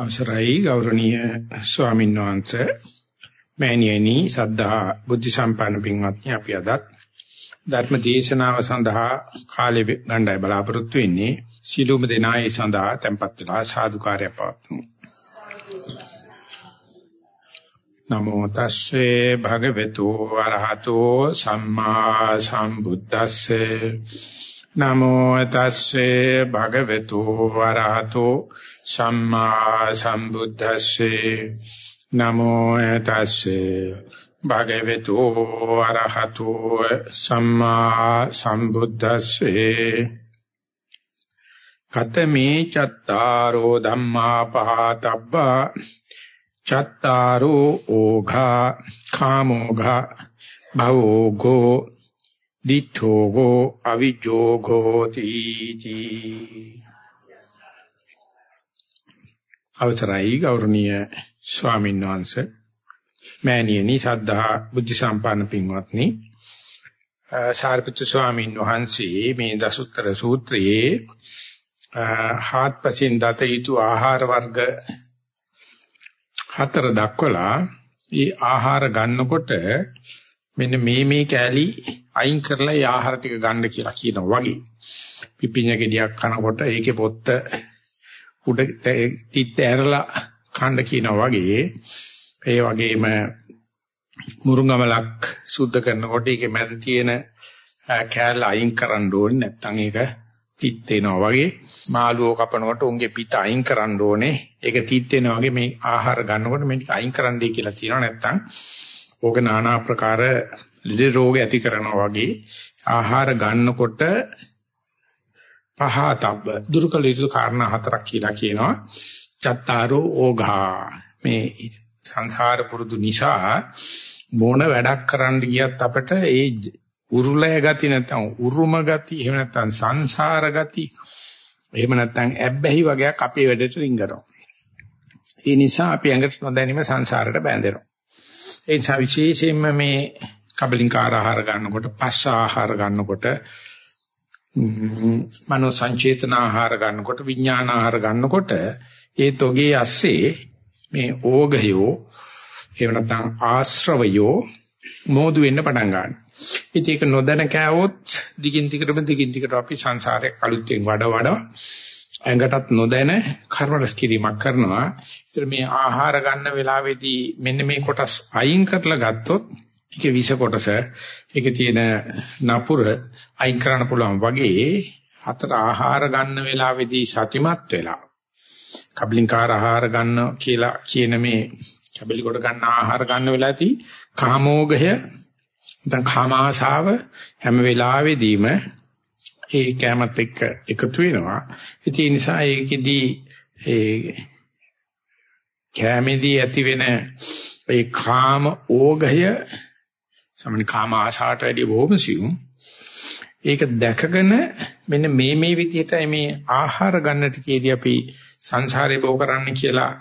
අවසරයි ගෞරවනීය ස්වාමීන් වහන්සේ. මෑණියනි සද්ධා බුද්ධ සම්පන්න පින්වත්නි අපි අද ධර්ම දේශනාව සඳහා කාලෙ ගණ්ඩාය බලාපොරොත්තු වෙන්නේ. සීලුම දෙනායි සඳහා tempත් වෙලා සාදුකාරය පවත්වමු. නමෝ තස්සේ භගවතු වරහතෝ සම්මා සම්බුද්දස්සේ. නමෝ තස්සේ භගවතු වරහතෝ සම්මා සම්බුද්දස්සේ නමෝ තස්සේ භගවතු අරහතෝ සම්මා සම්බුද්දස්සේ කතමේ චත්තාරෝ ධම්මා පහතබ්බා චත්තාරෝ ඕඝා කාමෝඝා භවෝඝෝ දිඨෝඝෝ අවිජෝඝෝ තීති අවසරයි ගෞරවනීය ස්වාමීන් වහන්සේ. මෑණියනි සද්ධා බුද්ධ සම්පන්න පින්වත්නි. සාරිපුත්‍ර ස්වාමීන් වහන්සේ මේ දසුත්තර සූත්‍රයේ හාත්පසින් දත යුතු ආහාර වර්ග හතර දක්වලා ඒ ආහාර ගන්නකොට මෙන්න මේ මේ කෑලි අයින් කරලා ඒ ආහාර ටික ගන්න කියලා කියනවා වගේ. පිපිඤ්ඤ ගෙඩියක් කනකොට ඒකේ පොත්ත උඩ තිත් ඇරලා කන්න කියනවා වගේ. ඒ වගේම මුරුංගමලක් සුද්ධ කරනකොට ඒකේ මැද තියෙන කෑල්ල අයින් කරන්න ඕනේ. නැත්නම් ඒක තිත් වෙනවා වගේ. මාළුව කපනකොට උන්ගේ පිට අයින් කරන්න ඕනේ. ඒක තිත් වෙනවා වගේ මේ ආහාර ගන්නකොට මේක අයින් කරන්නයි කියලා තියෙනවා. නැත්නම් ඕක নানা ආකාර ලෙඩ රෝග ඇති කරනවා වගේ ආහාර ගන්නකොට පහතබ්බ දුරුකල යුතු කාරණා හතරක් කියලා කියනවා. චත්තාරෝ ඕඝා මේ සංසාර පුරුදු නිසා මොන වැඩක් කරන්න ගියත් අපිට ඒ උරුලය ගති නැත්නම් උරුම ගති එහෙම නැත්නම් සංසාර ගති එහෙම නැත්නම් ඇබ්බැහි වගේක් අපේ වැඩට රිංගනවා. ඒ නිසා අපි ඇඟට නොදැනීම සංසාරයට බැඳෙනවා. ඒ නිසා විශේෂයෙන්ම මේ කබලින්කාර ආහාර ගන්නකොට පස්ස ආහාර ගන්නකොට මනෝ සංචේතන ආහාර ගන්නකොට විඥාන ආහාර ගන්නකොට ඒ තොගේ ඇස්සේ මේ ඕගයෝ එහෙම නැත්නම් ආශ්‍රවයෝ මෝදු වෙන්න පටන් ගන්නවා. ඉතින් ඒක නොදැන කෑවොත් දිගින් දිගටම දිගින් දිගට අපි සංසාරේ අලුතෙන් වඩ වඩ ඇඟටත් නොදැන කර්ම රැස් කිරීමක් කරනවා. ඒතර මේ ආහාර ගන්න වෙලාවේදී මෙන්න මේ කොටස් අයින් කරලා ගත්තොත් ඒකේ විෂ කොටස ඒකේ තියෙන නපුර අයින් කරන්න පුළුවන් වගේ හතර ආහාර ගන්න වෙලාවේදී සතිමත් වෙලා කබලින්කාර ආහාර ගන්න කියලා කියන මේ කබලි කොට ගන්න ආහාර ගන්න වෙලාවේදී කාමෝගය නැත්නම් කාමාශාව හැම වෙලාවෙදීම ඒ කැමත් එක්ක එකතු වෙනවා. ඒ නිසා ඒකෙදී ඒ කැමෙදී ඇති වෙන ඒ කාම ඕගය සමන කාම ආශාවට වැඩිය බොහොම සියුම්. ඒක දැකගෙන මෙන්න මේ මේ විදිහටයි මේ ආහාර ගන්නට කීදී අපි සංසාරේ බෝ කරන්න කියලා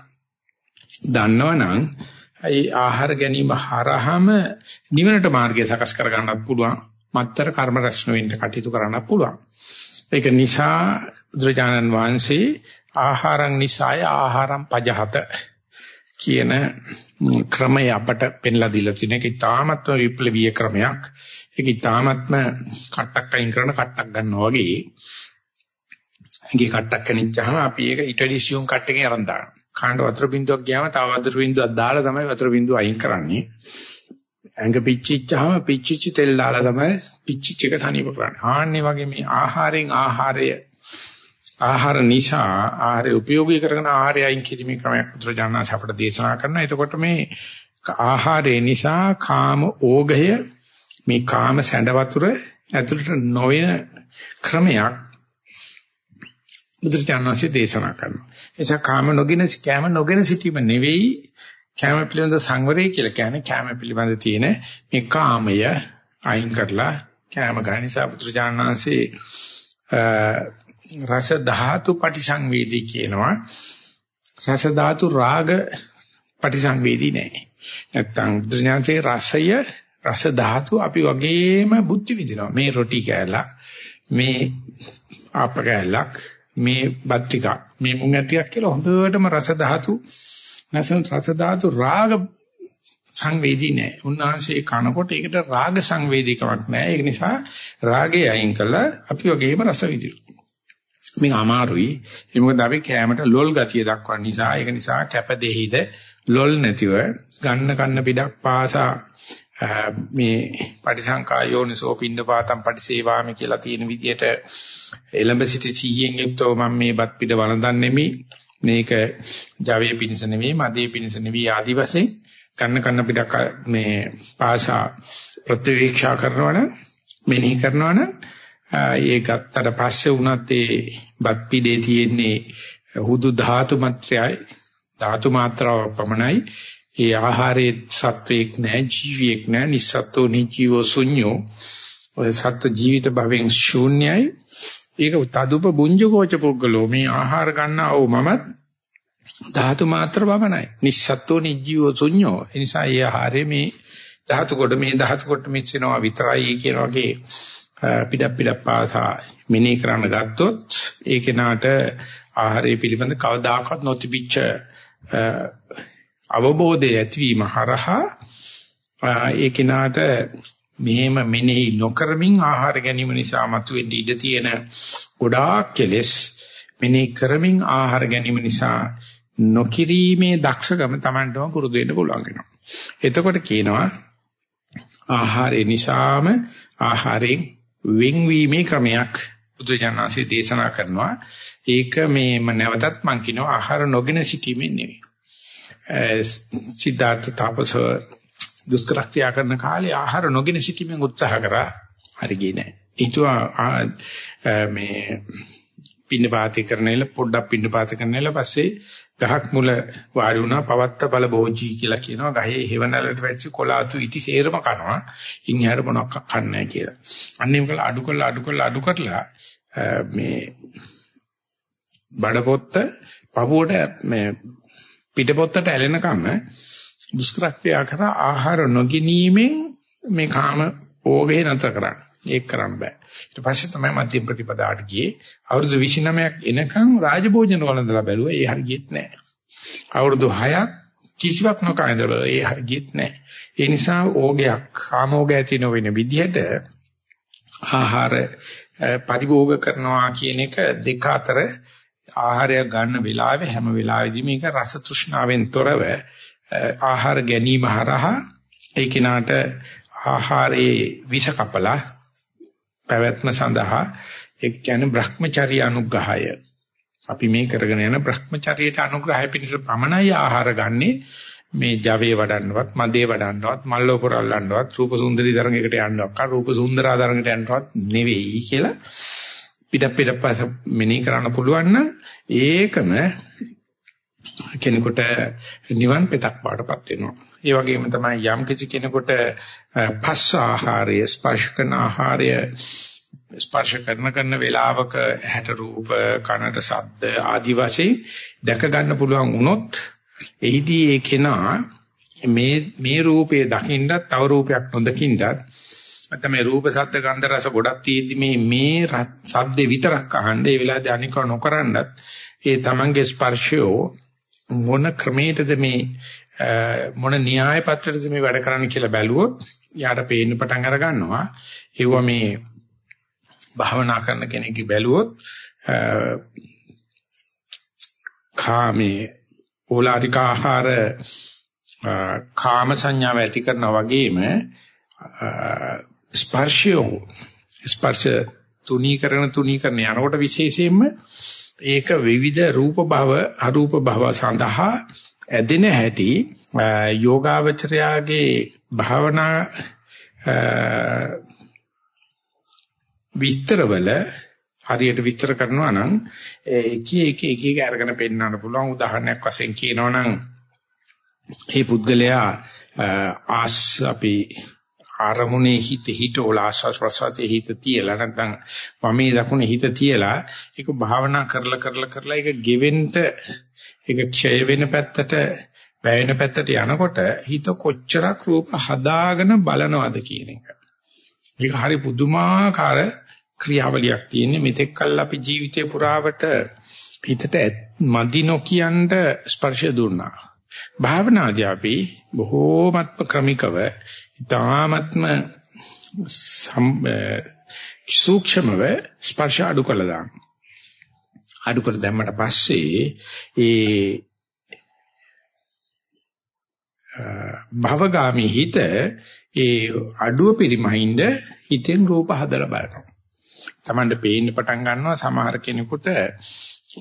දන්නවනම් ඒ ආහාර ගැනීම හරහාම නිවනට මාර්ගය සකස් කර ගන්නත් පුළුවන්. මත්තර කර්ම රැස්න වෙන්න කටයුතු කරන්නත් පුළුවන්. ඒක නිසා බුදුරජාණන් වහන්සේ ආහාරං නිසාය ආහාරම් පජහත කියන ක්‍රමය අපට පෙන්ලා දීලා තියෙන එක ඉතාමත්ම විප්ලවීය ක්‍රමයක්. ඒක ඉතාමත්ම කට්ටක් අයින් කරන කට්ටක් ගන්නවා වගේ. ඒකේ කට්ටක් කනිච්චාම අපි ඒක ඉටලිසියුම් කට්ටකින් අරන් දානවා. කාණ්ඩ වතුර බින්දුවක් ගියාම තව වතුර බින්දුවක් දාලා තමයි වතුර බින්දුව අයින් කරන්නේ. ඇඟ පිච්චිච්චාම පිච්චිච්ච තෙල් දාලා තමයි පිච්චිච්ච එක තනියම කරන්නේ. ආන්නේ වගේ මේ ආහාරයෙන් ආහාරය ආහාර නිසා ආහාරය උපයෝගී කරගෙන ආහාරය අයින් කිරීමේ ක්‍රමයක් පුත්‍රජානනාස අපට දේශනා කරනවා. එතකොට මේ ආහාරය නිසා කාම ඕගය මේ කාම සැඬ වතුර ඇතුළට නොවන ක්‍රමයක් බුදුරජාණන්සේ දේශනා කරනවා. එසා කාම නොගෙන කැම නොගෙන සිටීම නෙවෙයි කැම පිළිබඳ සංවරය කියලා කියන්නේ කැම පිළිබඳ තියෙන මේ කාමය අයින් කරලා කැම ගන්න නිසා බුදුරජාණන්සේ රස ධාතු පටිසංවේදී කියනවා. රස ධාතු රාග පටිසංවේදී නැහැ. නැත්තම් බුදුඥානසේ රසය රස ධාතු අපි වගේම බුද්ධි විදිනවා. මේ රොටි කෑල්ලක් මේ ආප කෑල්ලක් මේ බත් ටික මේ මුං ඇටියක් කියලා හොඳටම රස ධාතු නැසන රස ධාතු රාග සංවේදී නැහැ. උන්වහන්සේ කනකොට ඒකට රාග සංවේදීකමක් නැහැ. ඒක නිසා රාගය අයින් කළා අපි වගේම රස විදිනවා. මේක අමාරුයි. ඒ මොකද අපි කැමරට ලොල් ගතිය දක්වන නිසා ඒක නිසා කැප දෙහිද ලොල් නැතිව ගන්න කන්න පිටක් පාසා මේ පටිසංකා යෝනිසෝ පින්න පාතම් පටිසේවාමි කියලා තියෙන විදිහට එලඹ සිටි සීයෙන් යුක්තව මම මේ බත් පිට වළඳන්නෙමි මේක ජවයේ පිණිස නෙවෙයි මදේ පිණිස නෙවෙයි ආදි වශයෙන් කන්න කන්න පිටක් මේ පාසා ප්‍රතිවීක්ෂා කරනවනම් මෙනෙහි කරනවනම් ඒ ගත්තට පස්සේ උනත් ඒ බත් පිටේ තියෙන්නේ හුදු ධාතු මාත්‍රයයි. ධාතු මාත්‍රාව පමණයි. ඒ ආහාරයේ සත්වයක් නැහැ ජීවියෙක් නැහැ නිස්සත්තු නිජීවෝ ශුන්‍යෝ. ඔය සත්ව ජීවිත භවෙන් ශූන්‍යයි. ඒක තදුප බුඤ්ජකෝච පුද්ගලෝ මේ ආහාර ගන්නව මමත් ධාතු මාත්‍ර පමණයි. නිස්සත්තු නිජීවෝ ශුන්‍යෝ. ඒ නිසා ඒ ආහාරයේ මේ ධාතු කොට මේ ධාතු කොට මිශ්‍රනවා විතරයි කියන වගේ පිටක් පිටක් පාසා මිනී කරන්න ගත්තොත් ඒ කෙනාට ආහාරය පිළිබඳ කවදාකවත් නොතිබිච්ච අවබෝධය ඇතිවීම හරහා ඒ කිනාට මෙහෙම මෙනෙහි නොකරමින් ආහාර ගැනීම නිසා මතුවෙන්න ඉඩ තියෙන ගොඩාක් කෙලෙස් මෙනෙහි කරමින් ආහාර ගැනීම නිසා නොකිරීමේ දක්ෂකම Tamanටම පුරුදු වෙන්න පුළුවන් වෙනවා. එතකොට කියනවා ආහාරය නිසාම ආහාරයෙන් වෙන්වීමේ ක්‍රමයක් බුදුජානනාංශයේ දේශනා කරනවා. ඒක මේ නැවතත් මම කියනවා ආහාර නොගෙන සිටීමෙන් නෙවෙයි. සිද්ධාර්ථ තාපස දුෂ්කර ක්‍රියා කරන කාලේ ආහාර නොගෙන සිටීමෙන් උත්සාහ කරා හරි ගියේ නැහැ. ඊටවා මේ පින්නපාතේ කරනෙල පොඩ්ඩක් පින්නපාත කරනෙල පස්සේ ගහක් මුල වාඩි වුණා පවත්ත බල බෝජී කියලා කියනවා ගහේ හේවණලට වැච්ච කොලාතු ඉති සේරම කනවා ඉන් හැර මොනක් කන්නේ කියලා. අන්නේම කළා අඩු කරලා අඩු කරලා අඩු කරලා මේ බඩපොත්ත පපුවට මේ පිටපොත්තට ඇලෙනකම දුෂ්කරක්‍රියා කර ආහාර නොගැනීමෙන් මේ කාම ඕගේ නතර කරන්න. ඒක කරන්න බෑ. ඊට පස්සේ තමයි මධ්‍යම ප්‍රතිපදාට ගියේ. අවුරුදු 29ක් එනකන් රාජභෝජන වළඳලා බැලුවා. ඒ හරියෙත් නෑ. අවුරුදු 6ක් කිසිවක් නොකා ඉඳලා ඒ හරියෙත් නෑ. ඒ නිසා ඕගයක් කාමෝගය ඇති නොවන විදිහට ආහාර පරිභෝග කරනවා කියන එක දෙක අතර ආහාරය ගන්න වෙලාවේ හැම වෙලාවෙදී මේක රස තෘෂ්ණාවෙන් තොරව ආහාර ගැනීම හරහා ඒ කිනාට ආහාරයේ විෂ කපලා පැවැත්ම සඳහා ඒ කියන්නේ Brahmacharya අනුග්‍රහය අපි මේ කරගෙන යන Brahmacharyaට අනුග්‍රහය පිණිස පමණයි ආහාර ගන්නේ මේ ජවයේ වඩන්නවත් මදේ වඩන්නවත් මල්ලෝ කරල්ලන්නවත් රූප සුන්දරී තරඟයකට යන්නවත් රූප සුන්දරා තරඟයට යන්නවත් නෙවෙයි කියලා පිට පිටපස මෙනෙහි කරන්න පුළුවන් නම් ඒකම කෙනෙකුට නිවන් පෙතක් පාටපත් වෙනවා. ඒ වගේම තමයි යම් කිසි කෙනෙකුට පස්ස ආහාරය ස්පර්ශ කරන ආහාරය ස්පර්ශ කරන කරන වේලාවක හැට රූප කනට ශබ්ද ආදි වශයෙන් දැක ගන්න පුළුවන් වුණොත් එහිදී ඒ කෙනා මේ මේ රූපේ දකින්නත් තව රූපයක් නොදකින්නත් නැත්නම් මේ රූප ශබ්ද ගන්ධ රස ගොඩක් තියෙද්දි මේ මේ ශබ්දේ විතරක් අහන්න ඒ වෙලාවදී අනික නොකරනත් ඒ තමන්ගේ ස්පර්ශය මොන ක්‍රමයකද මේ මොන න්‍යාය පත්‍රයටද මේ වැඩ කරන්න කියලා බැලුවොත් යාට පේන්න පටන් අර ගන්නවා. ඒව මේ භාවනා කරන කෙනෙක්ගේ බැලුවොත් කාමේ ඕලාරික ආහාර කාම සංඥාව ඇති කරනා වගේම ස්පර්ශය ස්පර්ශ තුනීකරණ තුනීකරණ යනකොට විශේෂයෙන්ම ඒක විවිධ රූප භව අරූප භව සඳහා ඇදෙන හැටි යෝගාවචරයාගේ භාවනා විස්තරවල හරියට විස්තර කරනවා නම් එක එක එක එක අරගෙන පෙන්නන්න පුළුවන්. උදාහරණයක් වශයෙන් කියනවා නම් මේ පුද්ගලයා ආස් අපි ආරමුණේ හිත හිතෝලා ආස්වාස් ප්‍රසවාසයේ හිත තියලා නැත්නම් වමේ දකුණේ හිත තියලා ඒක භාවනා කරලා කරලා කරලා ඒක ගෙවෙන්න ඒක ක්ෂය වෙන පැත්තට වැයෙන පැත්තට යනකොට හිත කොච්චරක් රූප හදාගෙන බලනවද කියන එක. ඒක හරි පුදුමාකාර ක්‍රියාවලියක් තියෙන්නේ මෙතෙක් කල් අපි ජීවිතේ පුරාවට හිතට මදි නොකියනට ස්පර්ශය දුන්නා. භාවනාදී අපි බොහෝමත්ම ක්‍රමිකව ඊ타ත්ම සූක්ෂමව ස්පර්ශ අඩු කළා දාන්න. අඩු කර දැම්මට පස්සේ ඒ භවගාමි හිත ඒ අඩුව පරිමහින්ද හිතෙන් රූප හදලා බලනවා. Tamande පේන්න පටන් ගන්නවා සමහර කෙනෙකුට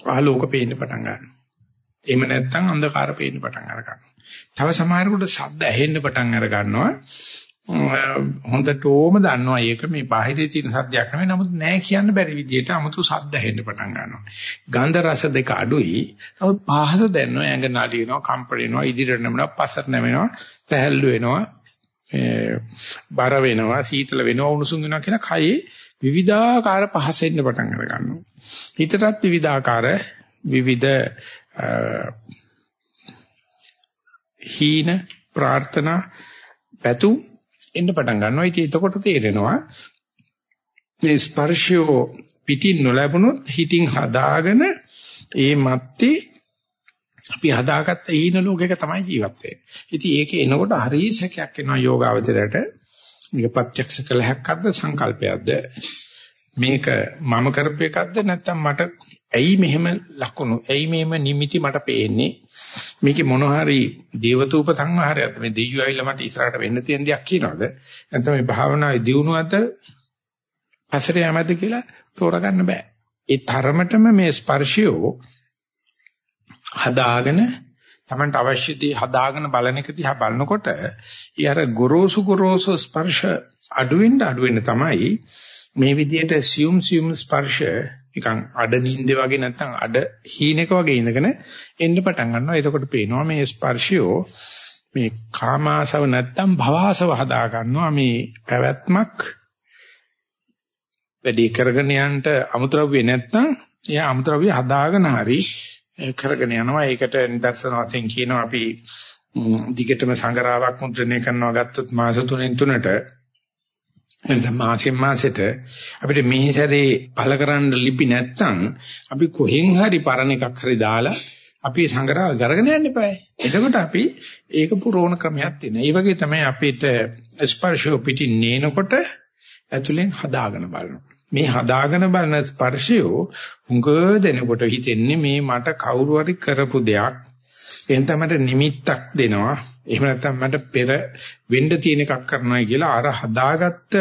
ආලෝක පේන්න පටන් ගන්නවා. එහෙම නැත්නම් අන්ධකාර පේන්න පටන් අර ගන්නවා. තව සමහරකට ශබ්ද ඇහෙන්න පටන් අර ගන්නවා. හොඳටම දන්නවා ඒක මේ බාහිරේ තියෙන සද්දයක් නෙවෙයි නමුත් නෑ කියන්න බැරි විදියට 아무තු සද්ද ඇහෙන්න පටන් ගන්නවා. ගන්ධ රස දෙක අඩුයි. නමුත් පහස දැනනවා ඇඟ නලියනවා, කම්පණයනවා, ඉදිරියට නැමෙනවා, පස්සට නැමෙනවා, තැහැල්ලු වෙනවා, බර වෙනවා, සීතල වෙනවා, උණුසුම් වෙනවා කියලා කයේ විවිධාකාර පහස එන්න පටන් අර ගන්නවා. හිතටත් විවිධාකාර විවිධ හීන ප්‍රාර්ථනා පැතු එන්න පටන් ගන්නවා. ඉතින් එතකොට තේරෙනවා මේ ස්පර්ශය පිටින් නොලැබුණොත් හිතින් හදාගෙන ඒ මැත්තේ අපි හදාගත්ත ඊන ලෝකයක තමයි ජීවත් වෙන්නේ. ඉතින් ඒක එනකොට හරිය සැකයක් එනවා යෝගාවචරයට. මේක ප්‍රත්‍යක්ෂ කළ හැක්කක්ද සංකල්පයක්ද? මේක මම කරපු එකක්ද නැත්නම් මට ඇයි මෙහෙම ලකුණු? ඇයි මෙහෙම නිමිති මට පේන්නේ? මේකේ මොන හරි දේවතූප සංවහරයක්ද මේ දෙයියෝ ඇවිල්ලා මට ඉස්සරහට වෙන්න තියෙන දෙයක් කියනවාද? නැත්නම් මේ භාවනාවේ දියුණුවද පසර යමද කියලා තෝරගන්න බෑ. ඒ තරමටම මේ ස්පර්ශය හදාගෙන Tamanට අවශ්‍ය දේ හදාගෙන බලන එක දිහා බලනකොට ඊ අර ගොරෝසු ගොරෝසු ස්පර්ශ අඩුවෙන් අඩුවෙන් තමයි මේ විදිහට සියුම් සියුම් ස්පර්ශ නිකන් අඩ නින්දේ වගේ නැත්නම් අඩ හීනෙක වගේ ඉඳගෙන එන්න පටන් ගන්නවා. එතකොට පේනවා මේ ස්පර්ශයෝ මේ කාමාසව නැත්නම් භවාසව හදා ගන්නවා මේ පැවැත්මක් වැඩි කරගෙන යන්නට අමුද්‍රව්‍ය නැත්නම් එයා අමුද්‍රව්‍ය හදාගෙන හරි කරගෙන යනවා. ඒකට නිදර්ශන වශයෙන් කියනවා අපි දිගටම සංගරාවක් මුද්‍රණය කරනවා ගත්තොත් මාස 3න් 3ට එතන මාසෙන් මාසෙට අපිට මේ සැරේ පළ කරන්න ලිපි නැත්තම් අපි කොහෙන් හරි පරණ එකක් හරි දාලා අපි සංග්‍රහ කරගෙන යන්න eBay. එතකොට අපි ඒක පුරෝණ ක්‍රමයක් තියෙනවා. ඒ වගේ තමයි අපිට ස්පර්ශය පිටින් නේනකොට ඇතුලෙන් හදාගෙන බලනවා. මේ හදාගෙන බලන ස්පර්ශය උඟ දෙනකොට හිතෙන්නේ මේ මට කවුරු හරි කරපු දෙයක්. එහෙනම් තමයි නිමිත්තක් දෙනවා. එහෙම නැත්නම් මට පෙර වෙන්න තියෙන එකක් කරනවා කියලා අර හදාගත්ත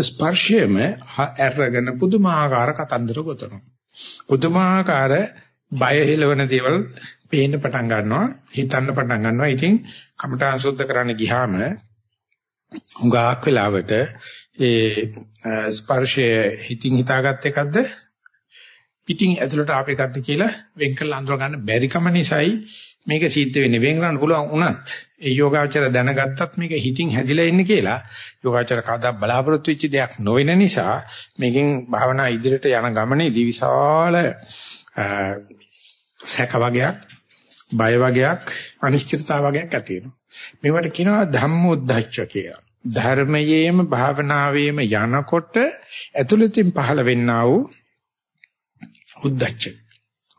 ස්පර්ශයම ඇරගෙන පුදුමාකාර කතන්දර ගොතනවා. පුදුමාකාර බය හිලවන දේවල් පේන්න පටන් ගන්නවා, හිතන්න පටන් ගන්නවා. ඉතින් කමඨාන් සුද්ධ කරන්න ගියාම හුඟක් වෙලාවට ඒ ස්පර්ශය හිතින් හිතාගත් එකක්ද පිටින් ඇතුළට ආප එකක්ද කියලා වෙන් කරලා අඳුර ගන්න බැරි කම නිසායි මේක සිද්ධ වෙන්නේ වෙන් කරන්න පුළුවන් වුණත් ඒ යෝගාචර දැනගත්තත් මේක හිතින් හැදිලා ඉන්නේ කියලා යෝගාචර කවදා බලාපොරොත්තු වෙච්ච දෙයක් නොවන නිසා මේකෙන් භාවනා ඉදිරියට යන ගමනේදී විශාල සැක වගේක් බය වගේක් අනිශ්චිතතාව වගේක් ඇති වෙනවා. මේවට කියනවා ධම්මොද්දච්ච කියලා. ධර්මයේම භාවනාවේම යනකොට ඇතුළතින් පහළ වෙන්නා වූ උද්දච්ච.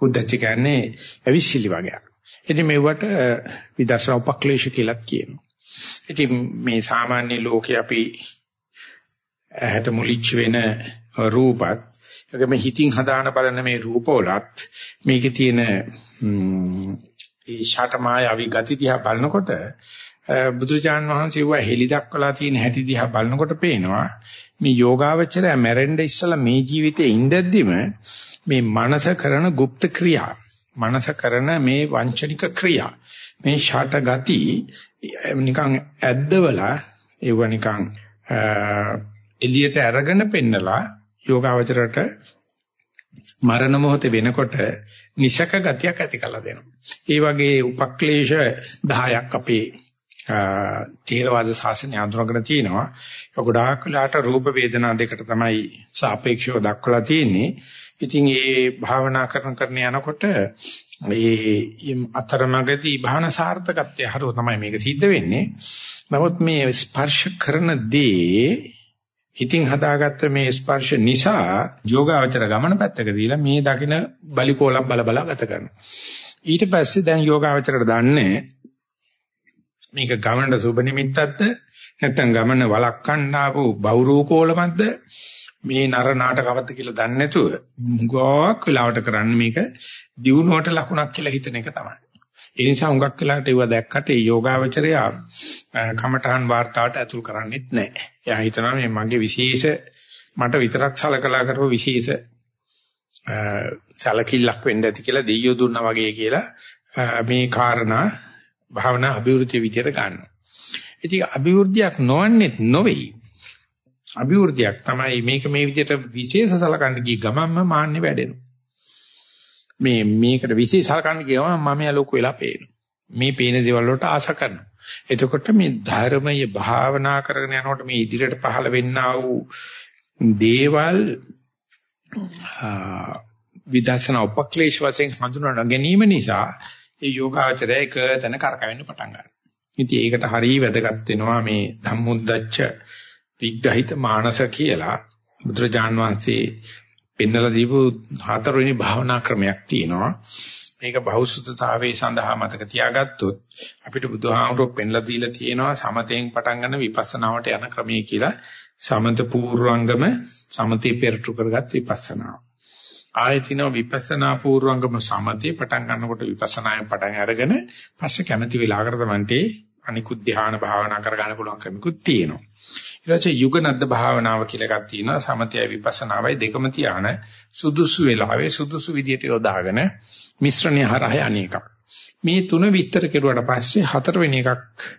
උද්දච්ච කියන්නේ අවිසිලි වගේක්. ඉතින් මේවට විදර්ශනා උපක්ලේශ කියලාත් කියනවා. ඉතින් මේ සාමාන්‍ය ලෝකේ අපි ඇහැට මුලිච්ච වෙන රූපත් ඒකම හිතින් හදාන බලන මේ රූපවලත් මේකේ තියෙන ඒ ෂටමායවි ගති දිහා බලනකොට බුදුචාන් වහන්සේ වුණා හෙලි දක්වලා තියෙන හැටි දිහා බලනකොට පේනවා මේ යෝගාවචරය මැරෙන්න ඉස්සලා මේ ජීවිතේ ඉඳද්දිම මේ මනස කරන গুপ্ত ක්‍රියා මනස කරන මේ වංචනික ක්‍රියා මේ ෂට ගති නිකන් ඇද්දවලා ඒව නිකන් එළියට අරගෙන පෙන්නලා යෝගාවචරයට මරණ මොහොතේ වෙනකොට නිසක ගතියක් ඇති කළා දෙනවා. ඒ වගේ උපක්ලේශ 10ක් අපේ තේරවාද ශාසනය අඳුරගෙන තිනවා. ඒ ගොඩාක් වෙලාට රූප වේදනා දෙකට තමයි සාපේක්ෂව දක්වලා තියෙන්නේ. ඉතින් ඒ භාවනා කරන කරන යනකොට මේ අතරමඟදී භාවනා සාර්ථකත්වය හරව තමයි මේක සිද්ධ වෙන්නේ. නමුත් මේ ස්පර්ශ කරන දේ හිතින් හදාගත්ත මේ ස්පර්ශ නිසා යෝගාවචර ගමන පැත්තක දීලා මේ දකින බලිකෝලම් බල බල ගත කරනවා. ඊට පස්සේ දැන් යෝගාවචරයට දන්නේ මේක ගමනට සුබ නිමිත්තක්ද නැත්නම් ගමන වළක්වන්න ආපු බෞරූකෝලමක්ද මේ නර නාටකවත්ද කියලා දන්නේ නැතුව මුගාවක් වෙලාවට කරන්නේ මේක දියුණුවට ලකුණක් කියලා හිතන එක තමයි. ඒ නිසා හුඟක් වෙලාවට ඒව දැක්කට ඒ යෝගාවචරය කමඨහන් වார்த்தාවට ඇතුල් කරන්නේත් නැහැ. එයා හිතනවා මේ මගේ විශේෂ මට විතරක් සලකලා කරපු විශේෂ සලකිල්ලක් වෙන්න ඇති කියලා දෙයියෝ දුන්නා වගේ කියලා මේ කාරණා භාවනා අභිවෘද්ධිය විදියට ගන්නවා. ඉතින් අභිවෘද්ධියක් නොවන්නේත් නොවේ. අභිවෘද්ධියක් තමයි මේක මේ විදියට විශේෂ සලකන්න ගිය ගමන්ම මාන්නේ වැඩෙනවා. මේ මේකට විශේෂ සලකන්න ගියම මම යා ලොකු වෙලා පේනවා. මේ පේන දේවල් වලට ආස කරනවා. එතකොට මේ ධර්මයේ භාවනා කරගෙන යනකොට මේ ඉදිරියට පහළ වෙන්නා වූ දේවල් විදර්ශනා උපක්ලේශ වශයෙන් හඳුනා ගැනීම නිසා ඒ යෝගාචරය එක තැන කරකවෙන්න පටන් ගන්නවා. ඉතින් ඒකට හරිය වැදගත් වෙනවා මේ ධම්මුද්දච්ච විග්‍රහිත මානස කියලා බුදුරජාන් වහන්සේ පෙන්නලා දීපු හතරවෙනි භාවනා ක්‍රමයක් තියෙනවා. මේක බහුසුතතාවයේ සඳහා මතක තියාගත්තොත් අපිට බුදුහාමුදුරුවෝ පෙන්ලා දීලා තියෙනවා සමතෙන් පටන් ගන්න විපස්සනාවට යන ක්‍රමය කියලා සමත පූර්වංගම සමතේ පෙරටු කරගත් විපස්සනාව. ආයතින විපස්සනා පූර්වංගම සමතේ පටන් ගන්නකොට විපස්සනායෙන් පටන් අරගෙන පස්සේ කැමැති වෙලාවකට තමන්ටේ අනිකුත් ධ්‍යාන භාවනා කර ගන්න පුළුවන් ක්‍රමිකුත් තියෙනවා. ඊට පස්සේ යුගනද්ද භාවනාව කියලා එකක් තියෙනවා. සමතයයි විපස්සනාවයි දෙකම තියාන සුදුසු වෙලාවේ සුදුසු විදියට යොදාගෙන මිශ්‍රණය හරහා අනේක. මේ තුන විස්තර කෙරුවට පස්සේ හතරවෙනි එකක්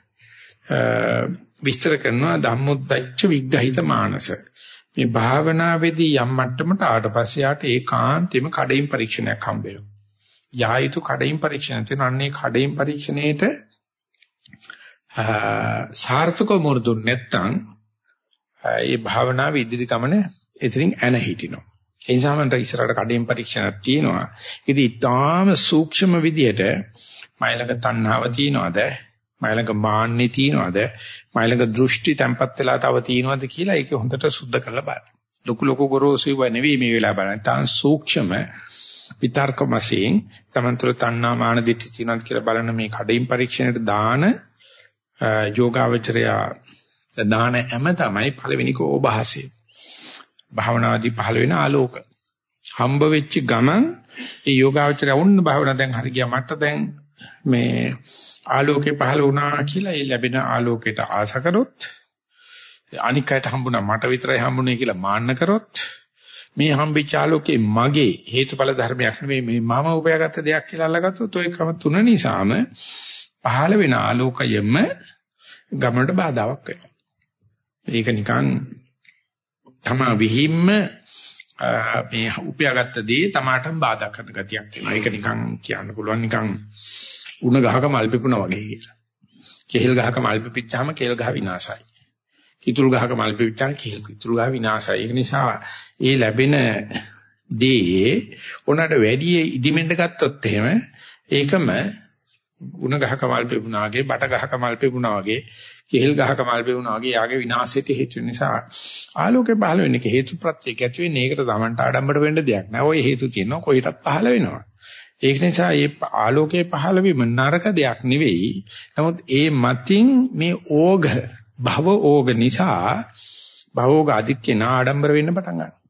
විස්තර කරනවා ධම්මොද්දච්ච විග්‍රහිත මානස. මේ භාවනාවේදී යම් මට්ටමකට ආවට පස්සේ යාට ඒකාන්තෙම කඩින් පරීක්ෂණයක් හම්බ වෙනවා. යායුතු කඩින් පරීක්ෂණ තියෙන අන්නේ කඩින් පරීක්ෂණයේට සාර්ථකව මුරුදුන් නැත්තම් ඒ භාවනාව ඉදිරි ගමන එතනින් ඇන හිටිනවා. ඒ නිසා මන්ට ඉස්සරහට කඩේම් පරීක්ෂණක් තියෙනවා. ඉතින් ඊටාම සූක්ෂම විදියට මයිලක තණ්හාව තියනවාද? මයිලක මාන්නේ තියනවාද? මයිලක දෘෂ්ටි තැම්පත් වෙලා තව තියනවාද කියලා ඒක හොඳට සුද්ධ කරලා බලන්න. ලොකු ලොකු ගොරෝසුව නෙවෙයි මේ වෙලාව බලන්න. තාන් සූක්ෂම විතර්ක වශයෙන් තමන් තුළ තණ්හා මාන දිටි තියනවාද කියලා බලන මේ කඩේම් පරීක්ෂණයට දාන යෝගාවචරය දාන හැම තමයි පළවෙනි කෝභාසය. භාවනාදී පහළ වෙන ආලෝක. හම්බ වෙච්ච ගමන් ඒ යෝගාවචරය වුණ භාවනා දැන් හරි ගියා මට දැන් මේ ආලෝකේ පහළ වුණා කියලා ඒ ලැබෙන ආලෝකයට ආස කරොත් අනික් අයට හම්බුණා මට විතරයි හම්බුනේ කියලා මාන්න කරොත් මේ හම්බෙච්ච ආලෝකේ මගේ හේතුඵල ධර්මයක් නෙමෙයි මේ මම උපයාගත්ත දෙයක් කියලා අල්ලගත්තොත් ওই ක්‍රම තුන නිසාම පහළ වෙන ආලෝකයෙම ගමනට බාධාවක් වෙනවා. ඒක නිකන් තමා විහිම්ම මේ උපයාගත්ත දේ තමාටම බාධා කරන ගතියක් වෙනවා. ඒක නිකන් කියන්න පුළුවන් නිකන් උණ ගහක මල් පිපුණා වගේ කියලා. කෙහෙල් ගහක මල් පිපිච්චාම කෙල් ගහ විනාශයි. කිතුල් ගහක මල් පිපිච්චාම කෙල් කිතුල් ගහ විනාශයි. ඒක නිසා ඒ ලැබෙන දේ උනට වැඩි ඉදිමෙන්න ගත්තොත් එහෙම ඒකම උණ ගහක මල් පිපුණා වගේ, බට ගහක මල් පිපුණා වගේ, කෙහෙල් ගහක මල් පිපුණා වගේ යාගේ විනාශයට හේතු නිසා ආලෝකේ පහළ වෙන එක හේතු ප්‍රත්‍යක ඇති වෙන්නේ ඒකට Tamanට ආඩම්බර වෙන්න දෙයක් නෑ. ওই හේතු තියෙනවා කොහෙටත් පහළ වෙනවා. ඒක නිසා මේ ආලෝකයේ පහළ වීම නරක දෙයක් නෙවෙයි. නමුත් ඒ මතින් මේ ඕඝ භව ඕඝ නිසා භවෝග අධික්කේ නා ආඩම්බර වෙන්න පටන් ගන්නවා.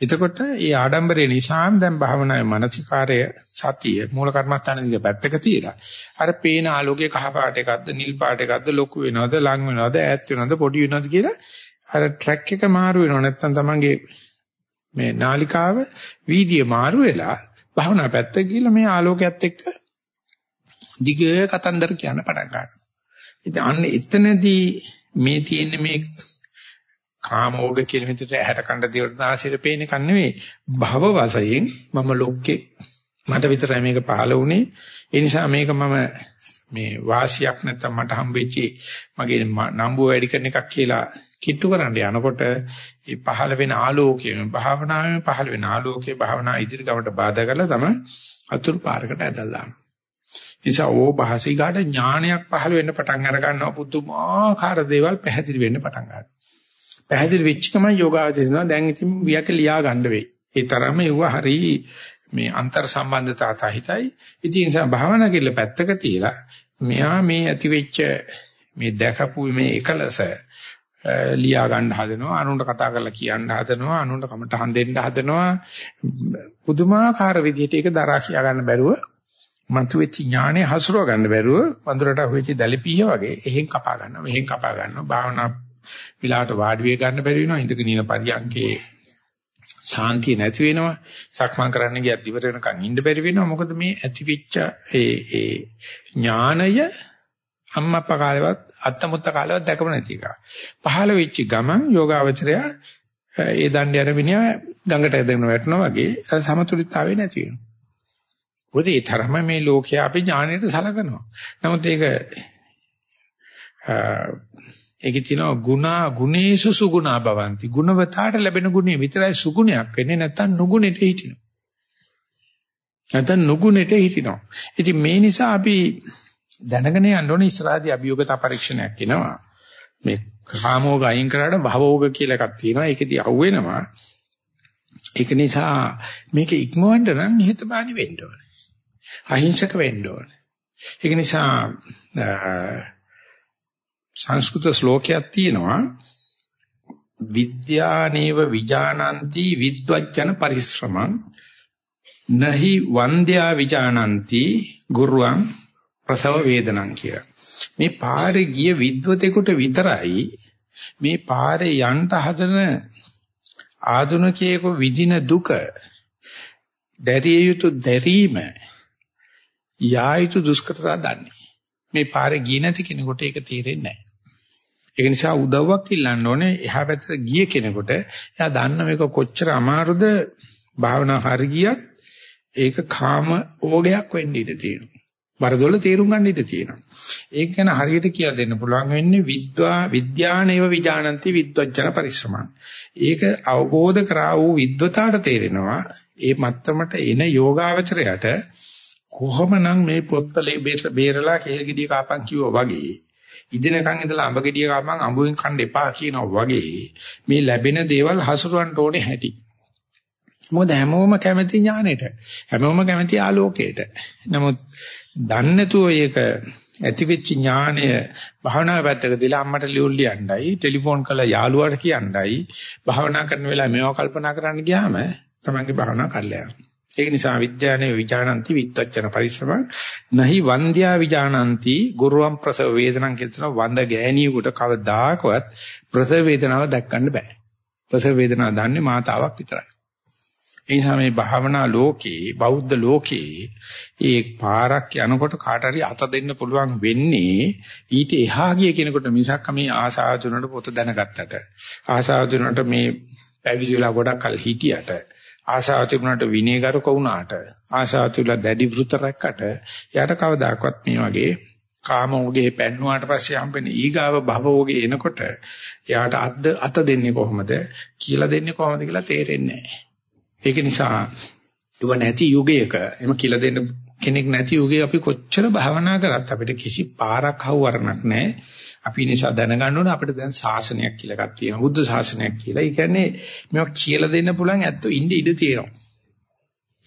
එතකොට මේ ආඩම්බරය නිසාම දැන් භාවනාවේ මානසිකාරය සතිය මූල කර්මස්ථාන දිගේ පැත්තක තියලා අර පේන ආලෝකයේ කහ පාට එකක්ද නිල් පාට එකක්ද ලොකු වෙනවද ලඟ වෙනවද ඈත් වෙනවද පොඩි වෙනවද කියලා අර ට්‍රැක් එක මාරු වෙනව නැත්නම් තමන්ගේ මේ නාලිකාව වීදියේ මාරු වෙලා භාවනා පැත්ත ගිහලා මේ ආලෝකයත් එක්ක දිග කතන්දර කියන්න පටන් ගන්නවා. ඉතින් අන්න එතනදී මේ තියෙන මේ කාමෝග කියන විදිහට ඇහැට කණ්ඩ දිවනාශයට පේන එක නෙවෙයි භව වශයෙන් මම ලොක්කේ මට විතරයි මේක පහළ වුණේ ඒ නිසා මේක මම මේ වාසියක් නැත්තම් මට හම්බෙච්චි මගේ නම්බුව වැඩි කරන එකක් කියලා කිට්ටු කරන්න යනකොට මේ පහළ වෙන ආලෝකය භාවනාවේ පහළ වෙන ආලෝකයේ භාවනා ඉදිරි ගමට බාධා කරලා තමයි අතුරු පාරකට ඇදලා දාන්නේ. නිසා ඕ භාසිකාට ඥානයක් පහළ වෙන්න පටන් අර ගන්නවා පුදුමාකාර දේවල් පැහැදිලි වෙන්න පටන් ගන්නවා. පැහැදිලි වෙච්ච ගමන් යෝගාවචරිනවා දැන් ඉතින් වියක ලියා ගන්න වෙයි. ඒ තරම ඒව හරි මේ අන්තර් සම්බන්ධතා තහිතයි. ඉතින් ඒ නිසා භාවනා කියලා පැත්තක තියලා මෙයා මේ ඇති වෙච්ච මේ දැකපු මේ එකලස ලියා ගන්න හදනවා අනුන්ට කතා කරලා කියන්න හදනවා අනුන්ට කමටහන් දෙන්න හදනවා පුදුමාකාර විදිහට ඒක දරා කියා ගන්න බැරුව මතුවෙච්ච ඥානෙ හසුරව ගන්න බැරුව වඳුරට අහුවෙච්ච දැලිපිය වගේ එහෙන් කපා ගන්නවා මෙහෙන් කපා ගන්නවා භාවනා විලාට වාඩි වෙ ගන්න බැරි වෙනවා ඉඳගෙන ඉන පරියන්කේ ශාන්තිය නැති වෙනවා සක්මන් කරන්න ගියත් ඉවර වෙනකන් ඉන්න බැරි වෙනවා මොකද මේ ඇතිවිච්ච ඒ ඒ ඥානය අම්මප්පා කාලේවත් අත්තමුත්ත කාලේවත් දැකම නැති එක. පහළ වෙච්ච ගමන් යෝගාවචරය ඒ දණ්ඩ යන මිනිහා ගඟට ඇදගෙන වැටෙනවා වගේ සමතුලිතතාවය නැති වෙනවා. මොකද ඒ තරම මේ ලෝකයා අපි ඥාණයට සලකනවා. නමුත් ඒක ඒකේ තියෙනවා ගුණා ගුණේසු සුගුණා භවಂತಿ. ගුණවතාට ලැබෙන ගුණය විතරයි සුගුණයක් වෙන්නේ නැත්තම් නුගුණෙට හිටිනවා. නැත්තම් නුගුණෙට හිටිනවා. ඉතින් මේ නිසා අපි දැනගෙන යන්න ඕනේ ඉස්සරහදී අභියෝගතා පරීක්ෂණයක් එනවා. මේ කාමෝග අයින් කරාට භවෝග කියලා එකක් තියෙනවා. ඒකෙදී අහුවෙනවා. ඒක නිසා මේක ඉක්මවන්න නම් නිහතමානී වෙන්න ඕනේ. අහිංසක වෙන්න ඕනේ. ඒක නිසා සංස්කෘත ශ්ලෝකයක් තියෙනවා විද්‍යානේව විජානಂತಿ විද්වච්චන පරිශ්‍රමං නහි වන්ද්‍යා විජානಂತಿ ගුරුවං ප්‍රසව වේදනං කියලා. මේ පාරේ ගිය විද්වතෙකුට විතරයි මේ පාරේ යන්න හදන ආධුනිකයෙකු විඳින දුක දැරිය යුතු දැරීම යා යුතු දුෂ්කරතා දන්නේ. මේ පාරේ ගියේ නැති කෙනෙකුට ඒක තේරෙන්නේ නැහැ. ඒක නිසා උදව්වක් ඉල්ලන්න ඕනේ එහා පැත්තට ගිය කෙනෙකුට. එයා දන්න මේක කොච්චර අමාරුද භාවනා හරියට ඒක කාම ඕගයක් වෙන්න ඉඩ තියෙනවා. වරදොල තේරුම් ගන්න ඉඩ තියෙනවා. ඒක ගැන හරියට කියලා දෙන්න පුළුවන් වෙන්නේ විද්වා විද්‍යානේව විජානಂತಿ විද්වච්චන පරිශ්‍රමං. ඒක අවබෝධ කරා වූ විද්වතාට තේරෙනවා ඒ මත්තමට එන යෝගාවචරයට කොහොමනම් මේ පොත්තලේ බේරලා කේල් ගෙඩිය කාපන් කිව්වා වගේ ඉදිනකන් ඉඳලා අඹ ගෙඩිය කාපන් අඹුවෙන් කන්න එපා කියනවා වගේ මේ ලැබෙන දේවල් හසුරවන්න ඕනේ හැටි. මොකද හැමෝම කැමති ඥානෙට හැමෝම කැමති ආලෝකයට. නමුත් දන්නේ නැතුව ඒක ඇතිවෙච්ච ඥානය භාවනා පැත්තක දාලා අම්මට ලියුම් ලියන්නයි ටෙලිෆෝන් කරලා යාළුවාට කියන්නයි භාවනා කරන වෙලාව මේවා කල්පනා කරන්න ගියාම තමන්ගේ භාවනා කරලා යනවා. ඒක නිසා විද්‍යානේ විජානಂತಿ විත්තච්චන පරිශ්‍රම නහි වන්ද්‍යා විජානಂತಿ ගුරුවම් ප්‍රසව වේදනං කියන වන්ද ගෑණියෙකුට කවදාකවත් ප්‍රසව වේදනාව දැක්කන්න බෑ. ප්‍රසව වේදනාව දන්නේ මාතාවක් විතරයි. ඒ නිසා මේ භාවනා ලෝකේ බෞද්ධ ලෝකේ ඒ පාරක් යනකොට කාට හරි අත දෙන්න පුළුවන් වෙන්නේ ඊට එහා ගිය කෙනෙකුට මිසක් මේ ආසාව තුනට පොත දැනගත්තට ආසාව තුනට මේ පැවිදි වෙලා ගොඩක් කල් හිටියට ආසාව තිබුණාට විනයගරුක වුණාට ආසාව තුල දැඩි වෘත රැක්කට යාට කවදාකවත් මේ වගේ කාමෝගේ පැන්නුවාට පස්සේ හම්බෙන ඊගාව භවෝගේ එනකොට එයාට අත් අත දෙන්නේ කොහොමද කියලා දෙන්නේ කොහොමද කියලා තේරෙන්නේ නැහැ. ඒක නිසා ඉව නැති යුගයක එම කියලා දෙන්න කෙනෙක් නැති යුගයේ අපි කොච්චර භවනා කරත් අපිට කිසි පාරක් හවුවරණක් නැහැ. අපි නිසා දැනගන්න ඕනේ අපිට දැන් ශාසනයක් කියලා එකක් තියෙනවා. බුද්ධ ශාසනයක් කියලා. ඒ කියන්නේ මේවා කියලා දෙන්න පුළුවන් ඇත්තෝ ඉන්න ඉඩ තියෙනවා.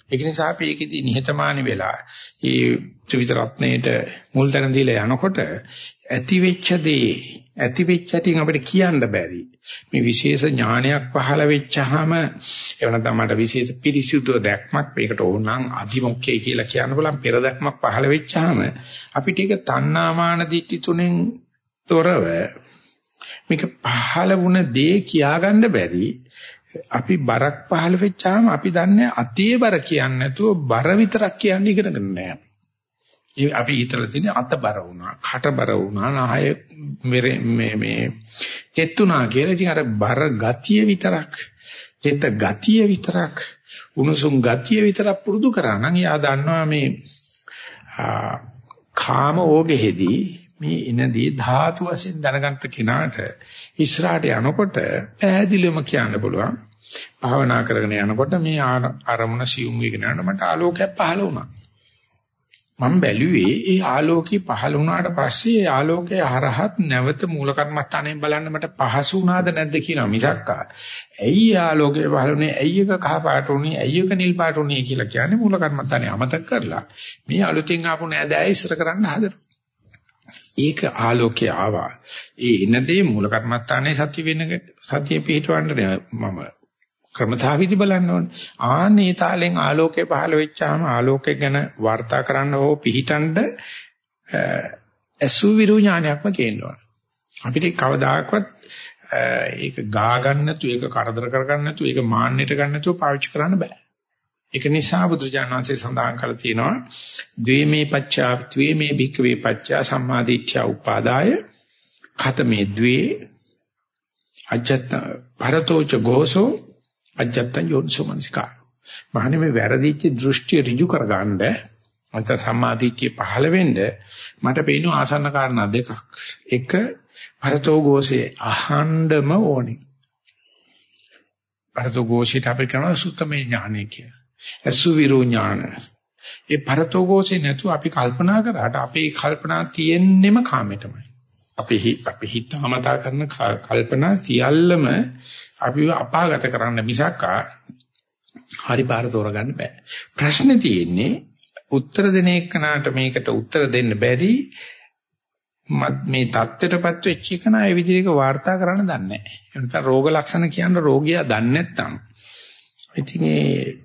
ඒක නිසා අපි ඒකෙදි නිහතමානී වෙලා ඒ ත්‍රිවිධ රත්නයේට මුල් තැන දීලා යනකොට ඇති වෙච්ච දේ ඇති වෙච්ච ටික අපිට කියන්න බැරි. මේ විශේෂ ඥානයක් පහළ වෙච්චාම එවන තමයි විශේෂ පිරිසිදු දැක්මක් මේකට ඕනනම් අධිමුඛ්‍යයි කියලා කියන්න බලන් පෙර දැක්මක් පහළ වෙච්චාම අපිට ඒක තණ්හාමාන දිට්ඨි තුනෙන් තොරව මේක පහළ වුණ දේ කියාගන්න බැරි අපි බරක් පහළ වෙච්චාම අපි දන්නේ අතේ බර කියන්නේ නැතුව බර විතරක් කියන්න ඉගෙන ගන්න නෑ. ඒ අපි ඊතල තියෙන අත බර වුණා, කට බර වුණා, නාය මේ මේ තෙත්තුණා කියලා. ඉතින් අර බර ගතිය විතරක්, තෙත ගතිය විතරක්, උණුසුම් ගතිය විතරක් පුරුදු කරා නම් එයා දන්නවා මේ කාම ඕගෙහිදී මේ ඉනදී ධාතු වශයෙන් දැනගත්ත කෙනාට ඉස්සරහට යනකොට පැහැදිලිවම කියන්න පුළුවන්. භාවනා කරගෙන යනකොට මේ අරමුණ සියුම් වෙගෙන යනකොට මට ආලෝකයක් පහළ වුණා. මම බැලුවේ ඒ ආලෝකي පහළ වුණාට පස්සේ ඒ ආලෝකයේ හරහත් නැවත මූල කර්මස්ථානයෙන් බලන්න මට පහසු වුණාද නැද්ද කියනවා මිසක්කා. ඇයි ආලෝකයේ පහළුනේ? ඇයි එක කහ පාට උනේ? ඇයි එක නිල් පාට උනේ කියලා කියන්නේ මූල කර්මස්ථානේ අමතක කරලා මේ අලුතින් ආපු නෑදෑය ඉස්සර කරන්න හදනවා. ඒක ආලෝකය ආවා. ඒ එනදී මූල කර්මස්ථානේ සත්‍ය වෙනකට සතිය පිටවන්න මම ක්‍රමතාවිදි බලන්න ඕනේ. ආන්නේ තාලෙන් ආලෝකය පහළ වෙච්චාම ආලෝකය ගැන වර්තා කරන්න හෝ පිහිටන්න අසුවිරු ඥානයක්ම තියෙනවා. අපිට කවදාකවත් ඒක ගා ගන්න නැතු ඒක කරදර කර ගන්න නැතු ඒක මාන්නයට ගන්න නැතුව පාවිච්චි කරන්න බෑ. ඒක නිසා බුදුරජාණන් වහන්සේ සඳහන් කරලා තියෙනවා ද්වේමේ පච්චා ද්වේමේ භික්ඛවේ පච්චා සම්මාදිට්ඨ්‍ය උපාදාය ඛතමේ ද්වේ අජත්ත පරතෝච ගෝසෝ අජත්තං යෝනිසෝමනසිකා. මහණෙනි මේ වැරදිච්ච දෘෂ්ටි ඍජු කරගන්න අත සම්මාදිට්ඨිය පහළ වෙන්න මට පේන ආසන්න කාරණා දෙකක්. එක භරතෝ ഘോഷේ අහණ්ඩම ඕනි. භරතෝ ഘോഷේට අපි කරන සුත්තමේ ඥානය කියලා. අසු විරෝ ඥාන. ඒ භරතෝ ഘോഷේ නැතුව අපි කල්පනා කරාට අපේ කල්පනා තියෙන්නෙම කාමෙටමයි. අපි අපි හිතාමතා කරන කල්පනා සියල්ලම අපිව අපාගත කරන්න මිසක් හරි පාර තෝරගන්න බෑ. ප්‍රශ්නේ තියෙන්නේ උත්තර දෙන එකනට මේකට උත්තර දෙන්න බැරි මේ தත්ත්වයටපත් වෙච්ච එක නා ඒ විදිහට වාර්තා කරන්න දන්නේ නැහැ. එනත රෝග ලක්ෂණ කියන රෝගියා දන්නේ නැත්නම් ඉතින් ඒ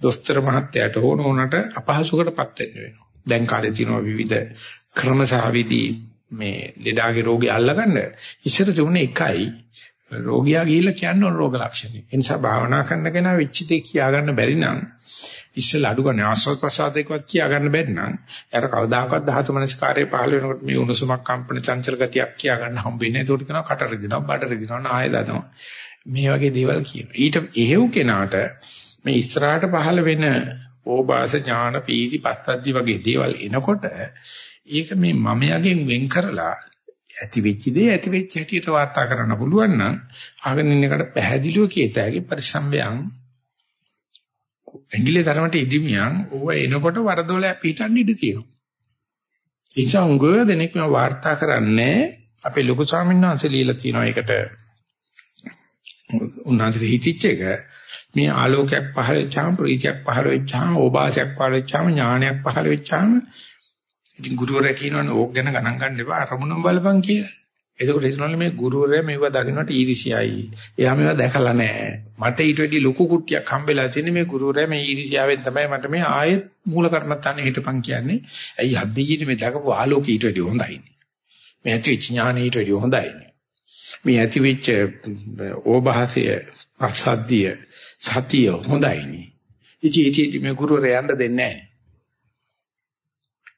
දොස්තර මහත්තයාට ඕන ඕනට අපහසුකටපත් වෙන්න වෙනවා. දැන් කාලේ තියෙනවා විවිධ ක්‍රම සහ විදි මේ ලෙඩාගේ රෝගය අල්ලගන්න. ඉස්සර තිබුණේ එකයි රෝගියා ගිහිල්ලා කියන්න ඕන රෝග ලක්ෂණ. ඒ නිසා භාවනා කරන්න කෙනා විචිතේ කියා ගන්න බැරි නම් ඉස්සෙල්ලා අඩු ගන්න ආස්වාද ප්‍රසාදයකවත් කියා ගන්න බැරි නම් එයාට කවදාකවත් ධාතු මනස්කාරයේ පහළ වෙනකොට මේ උණුසුමක් කම්පන චංචල ගතියක් කියා ගන්න හම්බෙන්නේ නැහැ. ඒකට කියනවා කට රිදිනවා, බඩ රිදිනවා, නාය දනවා. මේ වගේ දේවල් කියනවා. ඊට එහෙව් කෙනාට මේ ඉස්සරහට පහළ වෙන ඕබාස ඥාන පීති පස්සද්ධි වගේ දේවල් එනකොට ඒක මේ මමයාගෙන් වෙන් කරලා ඇති වෙච්ච දේ ඇති වෙච්ච හැටියට වාර්තා කරන්න පුළුවන් නම් අහගෙන ඉන්න එකට පැහැදිලිව කියත හැකි පරිසම්බයං ඇඟිලේ තරමට ඉදිමියන් ඕව එනකොට වරදොල පිටන්න ඉඩ තියෙනවා. එනිසා උංගව දෙනෙක් මේ වාර්තා කරන්නේ අපේ ලොකු ස්වාමීන් වහන්සේ লীලා තියෙනවා ඒකට උන්වහන්සේ හිතිච්ච එක මේ ආලෝකයක් පහළ වෙච්චාම ප්‍රීතියක් පහළ වෙච්චාම ඕපාසයක් පහළ වෙච්චාම ඥානයක් පහළ වෙච්චාම ඉතින් ගුරුවරයා කියනවනේ ඕක ගැන ගණන් ගන්න එපා අරමුණම බලපන් කියලා. එතකොට හිතනවලු මේ ගුරුවරයා මේව දකින්නට ඊර්ෂියයි. එයා මේවා දැකලා නැහැ. මට ඊට වැඩි ලොකු කුට්ටියක් හම්බෙලා තියෙන මේ ගුරුවරයා මේ ඊර්ෂියාවෙන් තමයි මට මේ ආයෙත් මූල කර්මත්තානේ හිටපන් කියන්නේ. ඇයි හද්දීයේ මේ දකපු ආලෝකය ඊට වැඩි හොඳයි. මේ ඇති ඥානෙ ඊට වැඩි හොඳයි. මේ ඇති වෙච්ච ඕභාසය පස්සද්ධිය සතිය හොඳයි. ඉති ඉති මේ ගුරුවරයා යන්න දෙන්නේ නැහැ.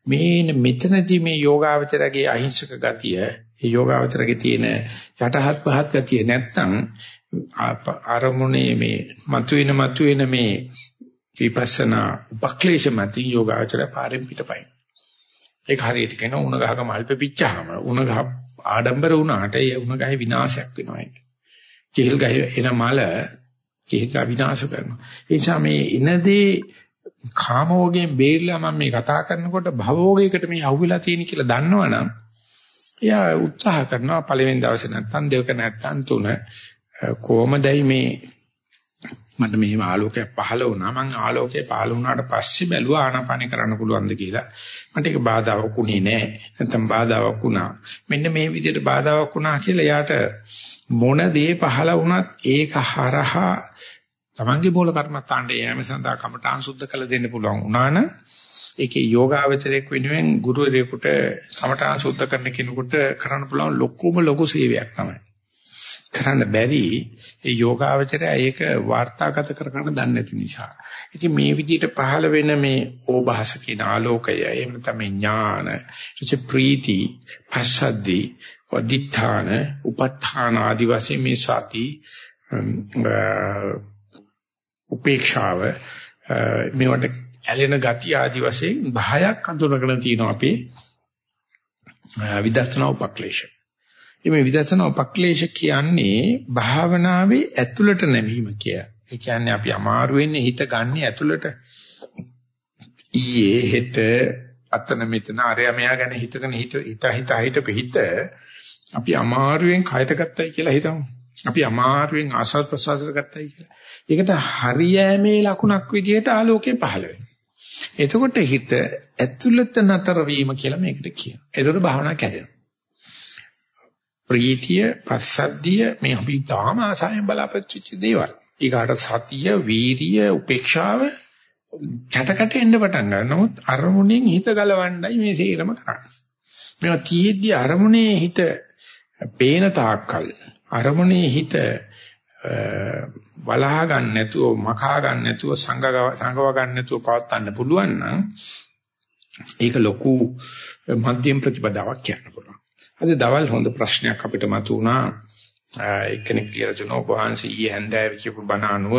මේ මෙතනදී මේ යෝගාවචරගේ අහිංසක ගතිය, ඒ යෝගාවචරගේ තියෙන යටහත් පහත් ගතිය නැත්නම් ආරමුණේ මේ මතුවෙන මතුවෙන මේ විපස්සනා උපක්ලේශ මතින් යෝගාවචර පාරෙන් පිටපයි. ඒක හරියට කියන උණ ගහක මල් පෙපිච්චාම උණ ගහ ආඩම්බර වුණාට ඒ උණ ගහේ විනාශයක් වෙනවා ඒක. කිහිල් ගහේ එන මල කිහිල් ගහ විනාශ කරනවා. ඒ නිසා මේ ඉනදී කාමෝගයෙන් බේරිලා මම මේ කතා කරනකොට භවෝගයකට මේ අහුවෙලා තියෙන කියලා දන්නවනම් එයා උත්සාහ කරනවා පළවෙනි දවසේ නැත්තම් දෙවක නැත්තම් තුන. කොහමදයි මේ මට මෙහෙම ආලෝකයක් පහළ වුණා. මං ආලෝකය පහළ වුණාට පස්සේ බැලුවා ආනාපානෙ කරන්න පුළුවන්ද කියලා. මට ඒක බාධාවක් උනේ නෑ. නැත්තම් බාධාවක් වුණා. මෙන්න මේ විදිහට බාධාවක් වුණා කියලා එයාට මොන දේ පහළ වුණත් ඒක හරහා තමන්ගේ මූල කර්මත්තාණ්ඩ යෑම සඳහා කමඨාන් සුද්ධ කළ දෙන්න පුළුවන් වුණා නම් ඒකේ යෝගාවචරයක් වෙනුවෙන් ගුරුවරයෙකුට කමඨාන් සුද්ධ කරන කෙනෙකුට කරන්න පුළුවන් ලොකුම ලොකු සේවයක් තමයි. කරන්න බැරි ඒ යෝගාවචරය ඒක වාර්තාගත කරගන්න දන්නේ නැති නිසා. ඉතින් මේ විදිහට පහළ වෙන මේ ඕභාස කියන ආලෝකය එහෙම තමයි ඥාන, ඍච ප්‍රීති, පස්සද්දි, වදිඨාන, උප ဋ ාණ ආදි වශයෙන් මේ සති උපේක්ෂාව මේවට ඇලෙන ගතිය ආදි වශයෙන් 10ක් අඳුනගෙන තියෙනවා අපේ විදර්ශනා උපක්ලේශ. මේ විදර්ශනා උපක්ලේශ කියන්නේ භාවනාවේ ඇතුළට නැමීම කිය. ඒ කියන්නේ අපි අමාරු වෙන්නේ හිත ගන්න ඇතුළට. ඊයේ හෙට අතන මෙතන අරයා මෙයා ගැන හිතගෙන හිත හිත හිත හිතක හිත අපි අමාරුවෙන් කයට ගත්තයි කියලා හිතමු. අපි අමාරුවෙන් ආසත් ප්‍රසාරයට ගත්තයි කියලා. ඒකට හරියෑමේ ලකුණක් විදියට ආලෝකය පහළ වෙනවා. එතකොට හිත ඇතුළත නතර වීම කියලා මේකට කියනවා. එතකොට භාවනා කැඩෙනවා. ප්‍රීතිය, පස්සද්ධිය මේ අපි තාම ආසයෙන් බලාපොරොත්තු වෙච්ච දේවල්. ඊගාට සතිය, වීරිය, උපේක්ෂාව කැටකට එන්න පටන් ගන්නවා. නමුත් අරමුණෙන් හිත ගලවන්නයි මේ සේරම කරන්නේ. මේවා තියෙද්දි අරමුණේ හිත පේන තාක්කල් අරමුණේ හිත වලහා ගන්න නැතුව මකා ගන්න නැතුව සංගව සංගව ගන්න නැතුව පවත්වන්න පුළුවන් නම් ඒක ලොකු මධ්‍යම ප්‍රතිපදාවක් කියන්න පුළුවන්. අද දවල් හොඳ ප්‍රශ්නයක් අපිට මතුවුණා. එක්කෙනෙක් කියලා තුනෝ වහන්සේ ඊයේ හැන්දෑවේ කියපු බණ අනුව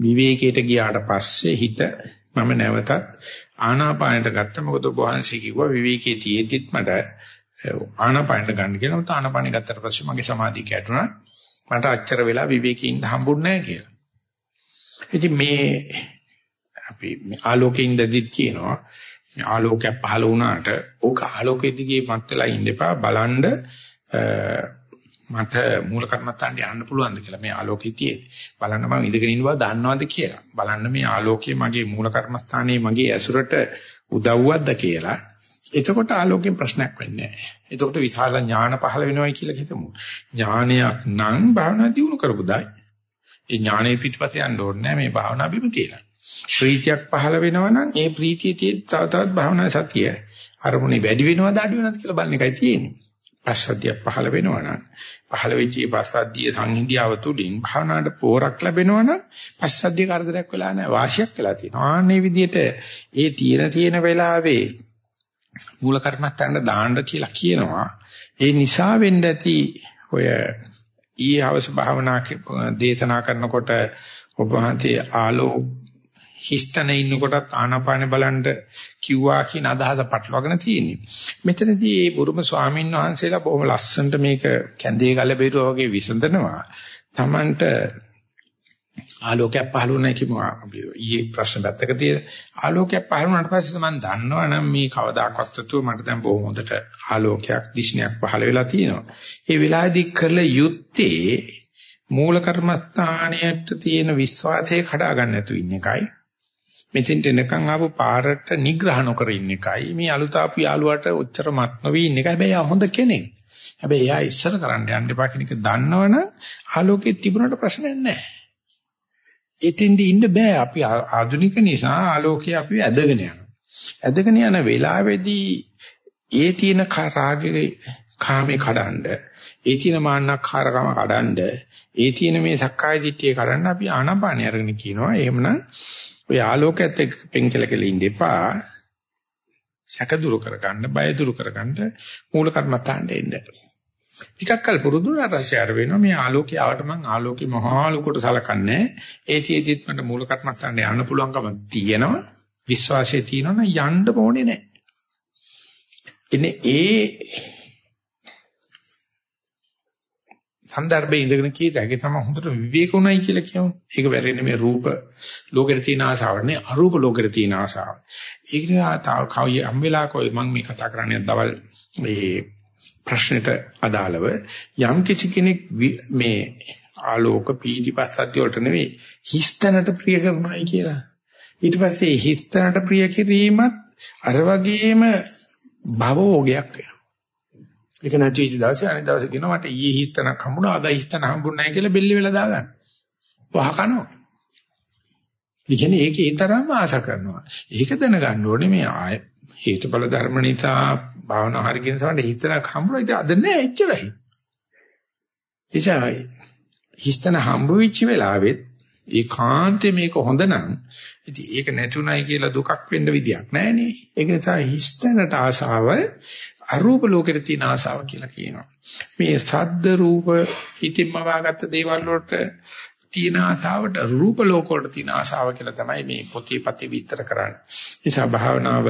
විවේකයට ගියාට පස්සේ හිත මම නැවතත් ආනාපානයට ගත්ත මොකද වහන්සේ කිව්වා විවේකයේ තියෙද්දිත් මට ආනාපානයට ගන්න කියලා. උත් ආනාපානෙ ගත්තට පස්සේ මගේ සමාධිය කැඩුනා. මට අච්චර වෙලා විවේකී ඉන්න හම්බුන්නේ නැහැ කියලා. ඉතින් මේ අපි ආලෝකේ ඉඳදිත් කියනවා මේ ආලෝකයක් පහළ වුණාට ඕක ආලෝකයේ දිගේ මත් වෙලා ඉන්න එපා බලන්න මට මූල කර්මත්තාන්ට යන්න පුළුවන්ද කියලා මේ ආලෝකයේ තියෙන්නේ. බලන්න මම ඉඳගෙන ඉන්න බව දන්නවද කියලා. බලන්න මේ ආලෝකයේ මගේ මූල කර්මස්ථානයේ මගේ ඇසුරට උදව්වක්ද කියලා. එතකොට ආලෝකයෙන් ප්‍රශ්නයක් වෙන්නේ නැහැ. එතකොට විශාල ඥාන පහළ වෙනවයි කියලා හිතමු. ඥානයක් නම් භාවනා දියුණු කරපුදායි. ඒ ඥානෙ පිටපස්සේ යන්න ඕනේ නැහැ මේ භාවනා බිම තියලා. ප්‍රීතියක් පහළ වෙනවා නම් ඒ ප්‍රීතිය තියෙද්දි තව තවත් භාවනා සතිය අරමුණේ වැඩි වෙනවද අඩු වෙනවද කියලා බලන එකයි තියෙන්නේ. පස්සද්ධිය පහළ වෙනවා නම් පහළ වෙච්ච පස්සද්ධිය සංහිඳියාව තුලින් භාවනාවට පෝරක් ලැබෙනවා නම් පස්සද්ධිය කරදරයක් වෙලා නැහැ වාසියක් වෙලා තියෙනවා. ආන්නේ විදිහට ඒ තියෙන තියෙන වෙලාවේ මූල කර්මස්ථානට දාන්න කියලා කියනවා. ඒ නිසා වෙන්න ඇති ඔය ඊයේ හවස භාවනා දේශනා කරනකොට ඔබ වහන්සේ ආලෝ හිස්තන ඉන්නකොටත් ආනාපානෙ බලන්න කිව්වා කියන අදහස පටලවාගෙන තියෙන්නේ. මෙතනදී මේ බුරුම ස්වාමීන් වහන්සේලා බොහොම ලස්සනට මේක කැඳේ ගල බෙරුවා වගේ විසඳනවා. Tamanට ආලෝකයක් පහළ වුණා කිව්වා. අපි ඊයේ ප්‍රශ්න පැත්තක තියෙන ආලෝකයක් පහළ වුණාට පස්සේ මම දන්නවනම් මේ කවදාකවත් තුව මට දැන් බොහොම හොඳට ආලෝකයක් දිශනයක් පහළ වෙලා තියෙනවා. ඒ වෙලාවේදී කළ යුත්තේ මූල කර්මස්ථානයට තියෙන විශ්වාසය කඩා ගන්න නැතු ඉන්න එකයි. මෙතෙන්ට එනකන් ආපු පාරට නිග්‍රහ නොකර ඉන්න එකයි මේ අලුත ආපු යාළුවාට ඔච්චර මත් නොවි ඉන්න එකයි හැබැයි හොඳ කෙනෙක්. හැබැයි එයා ඉස්සර කරන්න යන්න එපා කියන එක දන්නවනම් ආලෝකෙත් තිබුණාට ප්‍රශ්නයක් නැහැ. එතෙන්දි ඉන්න බෑ අපි ආධුනික නිසා ආලෝකය අපි ඇදගෙන යනවා. ඇදගෙන යන වෙලාවේදී ඒ තියෙන රාගයේ කාමේ කඩන්ඩ ඒ තියෙන මාන්නක්කාරකම කඩන්ඩ ඒ තියෙන මේ සක්කාය දිට්ඨිය කඩන්න අපි ආනාපානිය අරගෙන කියනවා එහෙමනම් ඔය ආලෝකයත් එක්ක පෙන්කලකල ඉන්න එපා. සැක දුරු කරගන්න, බය දුරු කරගන්න මූල කර්මත්තාන්ට එන්න. ටිකක් කල් පුරුදු වුණාට අර වෙනවා මේ ආලෝකය ආවට මං ආලෝකේ මහා ලොකුට සලකන්නේ. ඒතිෙදිත් මට මූල කර්මත්තාන්ට යන්න පුළුවන්කම තියෙනවා. විශ්වාසය තියෙනවනම් යන්න ඕනේ නැහැ. ඉන්නේ ඒ සන්දර්භයේ ඉඳගෙන කීත හැකි තමයි හොඳට විවේක උනායි කියලා කියමු. ඒක වැරෙන්නේ මේ රූප ලෝකෙට තියෙන ආසාව නේ අරූප ලෝකෙට තියෙන ආසාව. ඒක නිසා කවයි අම් වෙලා කොයි මම මේ කතා කරන්නේ දවල් මේ ප්‍රශ්නෙට අදාළව යම් කිසි කෙනෙක් මේ ආලෝක පීතිපස්සද්ධි වලට නෙවෙයි හිස්තැනට ප්‍රිය කරනවායි කියලා. ඊට පස්සේ හිස්තැනට ප්‍රිය කිරීමත් අර වගේම භවෝගයක් වෙනවා. ඒක නැති වෙච්ච දවසේ අනිත් දවසේ කියනවා මට ඊයේ හිස්තනක් හම්බුණා අද හිස්තන හම්බුන්නේ නැහැ කියලා බෙල්ල වෙලා දාගන්න. වහ කනවා. ඒ කියන්නේ ඒක ඒ තරම්ම ආශ කරනවා. ඒක දැනගන්න ඕනේ මේ ආය හේතුඵල ධර්ම නිසා භාවනා හරි කියන සමහර හිස්තනක් හම්බුණා ඉතින් අද නෑ එච්චරයි. එචායි හිස්තන හම්බ වෙච්ච වෙලාවෙත් ඒකාන්තේ මේක හොඳ නම් ඉතින් ඒක නැතුණයි කියලා දුකක් වෙන්න විදියක් නැහැ නේ. ඒක නිසා හිස්තනට ආශාව අරූප ලෝකෙට තියෙන ආසාව කියලා කියනවා. මේ සද්ද රූප හිතින්ම වාගත්ත දේවල් වලට තියෙන ආසාවට රූප ලෝක වලට තියෙන ආසාව කියලා තමයි මේ පොතේ පතේ විස්තර කරන්නේ. නිසා භාවනාව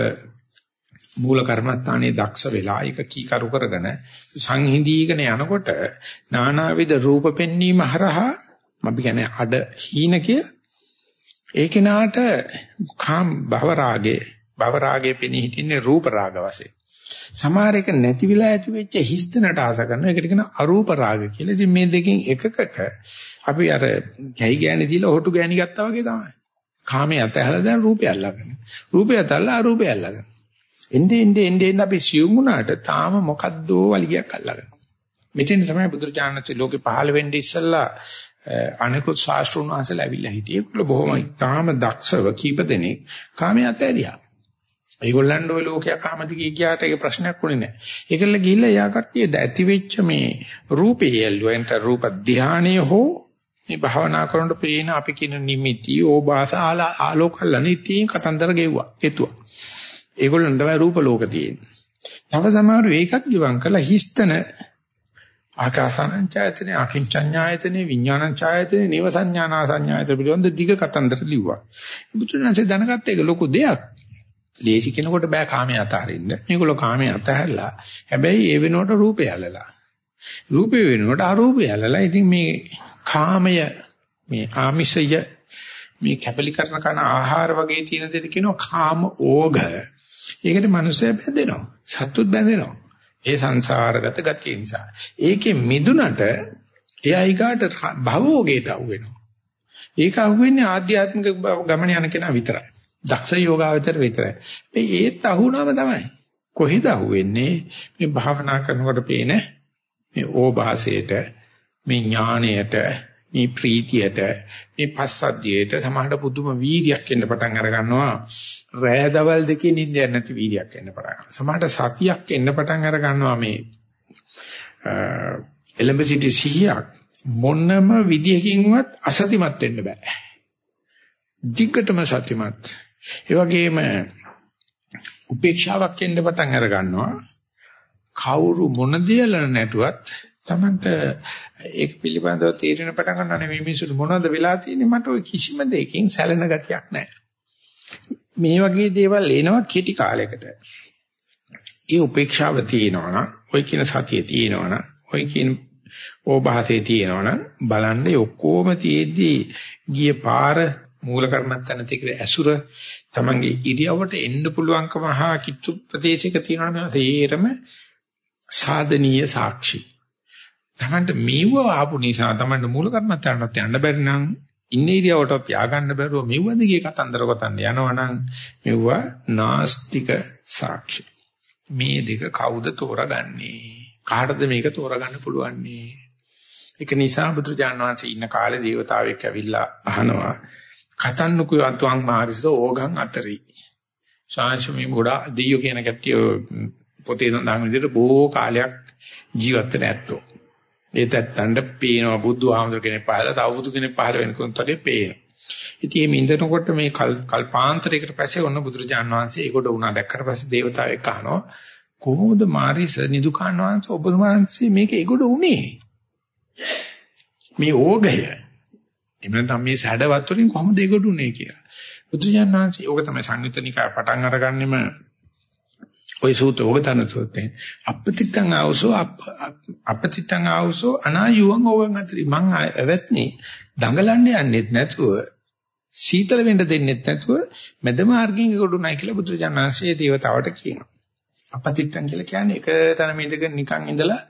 මූල කර්මස්ථානයේ දක්ෂ වෙලා ඒක කීකරු කරගෙන සංහිඳීගෙන යනකොට නානාවිද රූප පෙන්වීම හරහා අපි කියන්නේ අඩ හීන කිය ඒ කෙනාට කාම භව රාගේ භව රාගේ පෙනී හිටින්නේ රූප රාග වශයෙන්. සමහර එක නැති වෙලා ඇති වෙච්ච හිස්තනට ආස කරන එකට කියන අරූප රාග කියලා. ඉතින් මේ දෙකෙන් එකකට අපි අර ගැහි ගෑණි දීලා හොටු ගෑණි ගත්තා වගේ තමයි. කාමයේ අතහැලා දැන් රූපය අල්ලගෙන. රූපය අතහැරලා අරූපය අල්ලගෙන. එnde ende ende ende අපි සියුම් වුණාට තාම මොකද්දෝ වලිගයක් අල්ලගෙන. මෙතෙන් තමයි බුදුරජාණන්සේ ලෝකේ පහළ වෙන්නේ ඉස්සල්ලා අනිකුත් ශාස්ත්‍රුන් වහන්සේලා ඇවිල්ලා හිටියේ. ඒගොල්ලෝ බොහොම තාම දක්ෂව කීප දෙනෙක් කාමයේ අතහැරියා. ඒගොල්ලන්ට ওই ලෝකයක් ආමදිකී කියාට ඒක ප්‍රශ්නයක් වුණේ නැහැ. ඒකල ගිහිල්ලා යා කට්ටිය ඇති වෙච්ච මේ රූපේ යල්ලුවෙන්ට රූප ධානය හෝ මේ භාවනා කරනකොට පේන අපි කියන නිමිති ඕබාස ආලෝකල්ලා නිතින් කතන්දර ගෙව්වා. කෙතුවා. ඒගොල්ලන් තමයි රූප ලෝක තියෙන්නේ. තව සමහරව ඒකත් ගිවං කළා හිස්තන ආකාසානං ඡායතනේ අකින්චඤ්ඤායතනේ විඥානං ඡායතනේ නේව සංඥානා සංඥායතන පිළිබඳ දිග කතන්දර ලිව්වා. බුදුරජාණන්සේ දැනගත්ත එක ලොකු දෙයක්. ලේසි කෙනෙකුට බෑ කාමයේ අතහරින්න. මේගොල්ලෝ කාමයේ අතහැරලා හැබැයි ඒ වෙනුවට රූපය ඇලලා. රූපේ වෙනුවට අරූපය ඇලලා. ඉතින් මේ කාමය මේ ආමිෂය මේ කැපලි කරන කන ආහාර වගේ තියෙන දෙයට කියනවා කාම ඕඝ. ඒකට මිනිස්සු බැඳෙනවා. සතුත් බැඳෙනවා. ඒ සංසාරගත ගතිය නිසා. ඒකේ මිදුනට එයා ඊගාට භවෝගේට අහු වෙනවා. ඒක අහුවෙන්නේ ආධ්‍යාත්මික ගමන යන කෙනා විතරයි. දක්ෂ යෝගාවචර විතරයි. මේ ඒත් අහුනම තමයි. කොහෙද අහුවෙන්නේ? මේ භාවනා කරනකොට පේන මේ ඕභාසයට, මේ ඥාණයට, මේ ප්‍රීතියට, මේ පස්සද්ධියට සමහරට පුදුම වීර්යයක් එන්න පටන් අර ගන්නවා. රෑ දවල් දෙකේ නිින්දයක් නැති වීර්යයක් එන්න පටන් ගන්නවා. සමහරට සතියක් එන්න පටන් අර ගන්නවා මේ එලඹ සිටි සිහියක් මොනම විදියකින්වත් අසතිමත් වෙන්න බෑ. දිග්ගටම සතිමත් ඒ වගේම උපේක්ෂාවක් එන්න පටන් අර ගන්නවා. කවුරු මොන දේල නැටුවත් Tamanට ඒක පිළිබඳව තීරණ පටන් ගන්නනේ මේ මිනිස්සුන්ට මොනවද වෙලා තියෙන්නේ මට ඔය කිසිම දෙයකින් සැලෙන ගතියක් නැහැ. මේ වගේ දේවල් එනවා කෙටි කාලයකට. ඒ උපේක්ෂාව තියෙනවනම්, ඔය කියන සතිය තියෙනවනම්, ඔය කියන ඕභාසයේ තියෙනවනම් බලන්න ඔක්කොම තියෙද්දි ගිය පාර මූල කර්මත්තන තිකේ ඇසුර තමන්ගේ ඉරියවට එන්න පුළුවන්කම හා කිත්තු ප්‍රදේශයක තියෙනවා මේ තේරම සාධනීය සාක්ෂි. තමන්ට මේව ආපු නිසා තමන්ට මූල කර්මත්තනට යන්න බැරි නම් ඉන්නේ ඉරියවටත් ය아가න්න බැරුව මෙව්ව දිගේ කතන්දර ගොතන්න යනවනම් මෙව්ව නාස්තික සාක්ෂි. මේ දෙක කවුද තෝරගන්නේ? කාටද මේක තෝරගන්න පුළුවන්නේ? ඒක නිසා බුදුරජාණන් වහන්සේ ඉන්න කාලේ දේවතාවෙක් ඇවිල්ලා අහනවා කතන්නකෝ අත්වං මාරිස ඕගං අතරි. ශාංශමි ගොඩා දෙයියෝ කියන කට්ටිය පොතේ සඳහන් විදිහට බොහෝ කාලයක් ජීවත් වෙන ඇත්තෝ. ඒ තත්තන්ට පේනවා බුදු ආමතුරු කෙනෙක් පහල තව බුදු කෙනෙක් පහල වෙනකොට වගේ පේනවා. ඉතින් මේ ඉඳනකොට මේ කල්පාන්තරයකට පස්සේ ඔන්න බුදුරජාන් වහන්සේ ඒකට උනා දැක්කට පස්සේ දේවතාවෙක් අහනවා කොහොමද මාරිස නිදුකාන් වහන්සේ ඔබ වහන්සේ මේක ඒකට උනේ? මේ ඕගය එහෙම නැත්නම් මේ සැඩවත් වලින් කොහොමද ඒකට උනේ කියලා. බුදුජානක වහන්සේ ඕක තමයි සංයුතනිකා පටන් අරගන්නෙම ඔය සූත්‍ර ඕක තන සූත්‍රේ. අපතිත්තං ආවසෝ අපතිත්තං ආවසෝ අනායුවන් ඕවන් අතරි මං ඇවැත්නි දඟලන්න යන්නෙත් නැතුව සීතල වෙන්න දෙන්නෙත් නැතුව මැද මාර්ගයෙන් ඒකට උනායි කියලා බුදුජානක වහන්සේ දේවතාවට කියනවා. අපතිත්තං කියලා කියන්නේ එක තැන මේක නිකන් ඉඳලා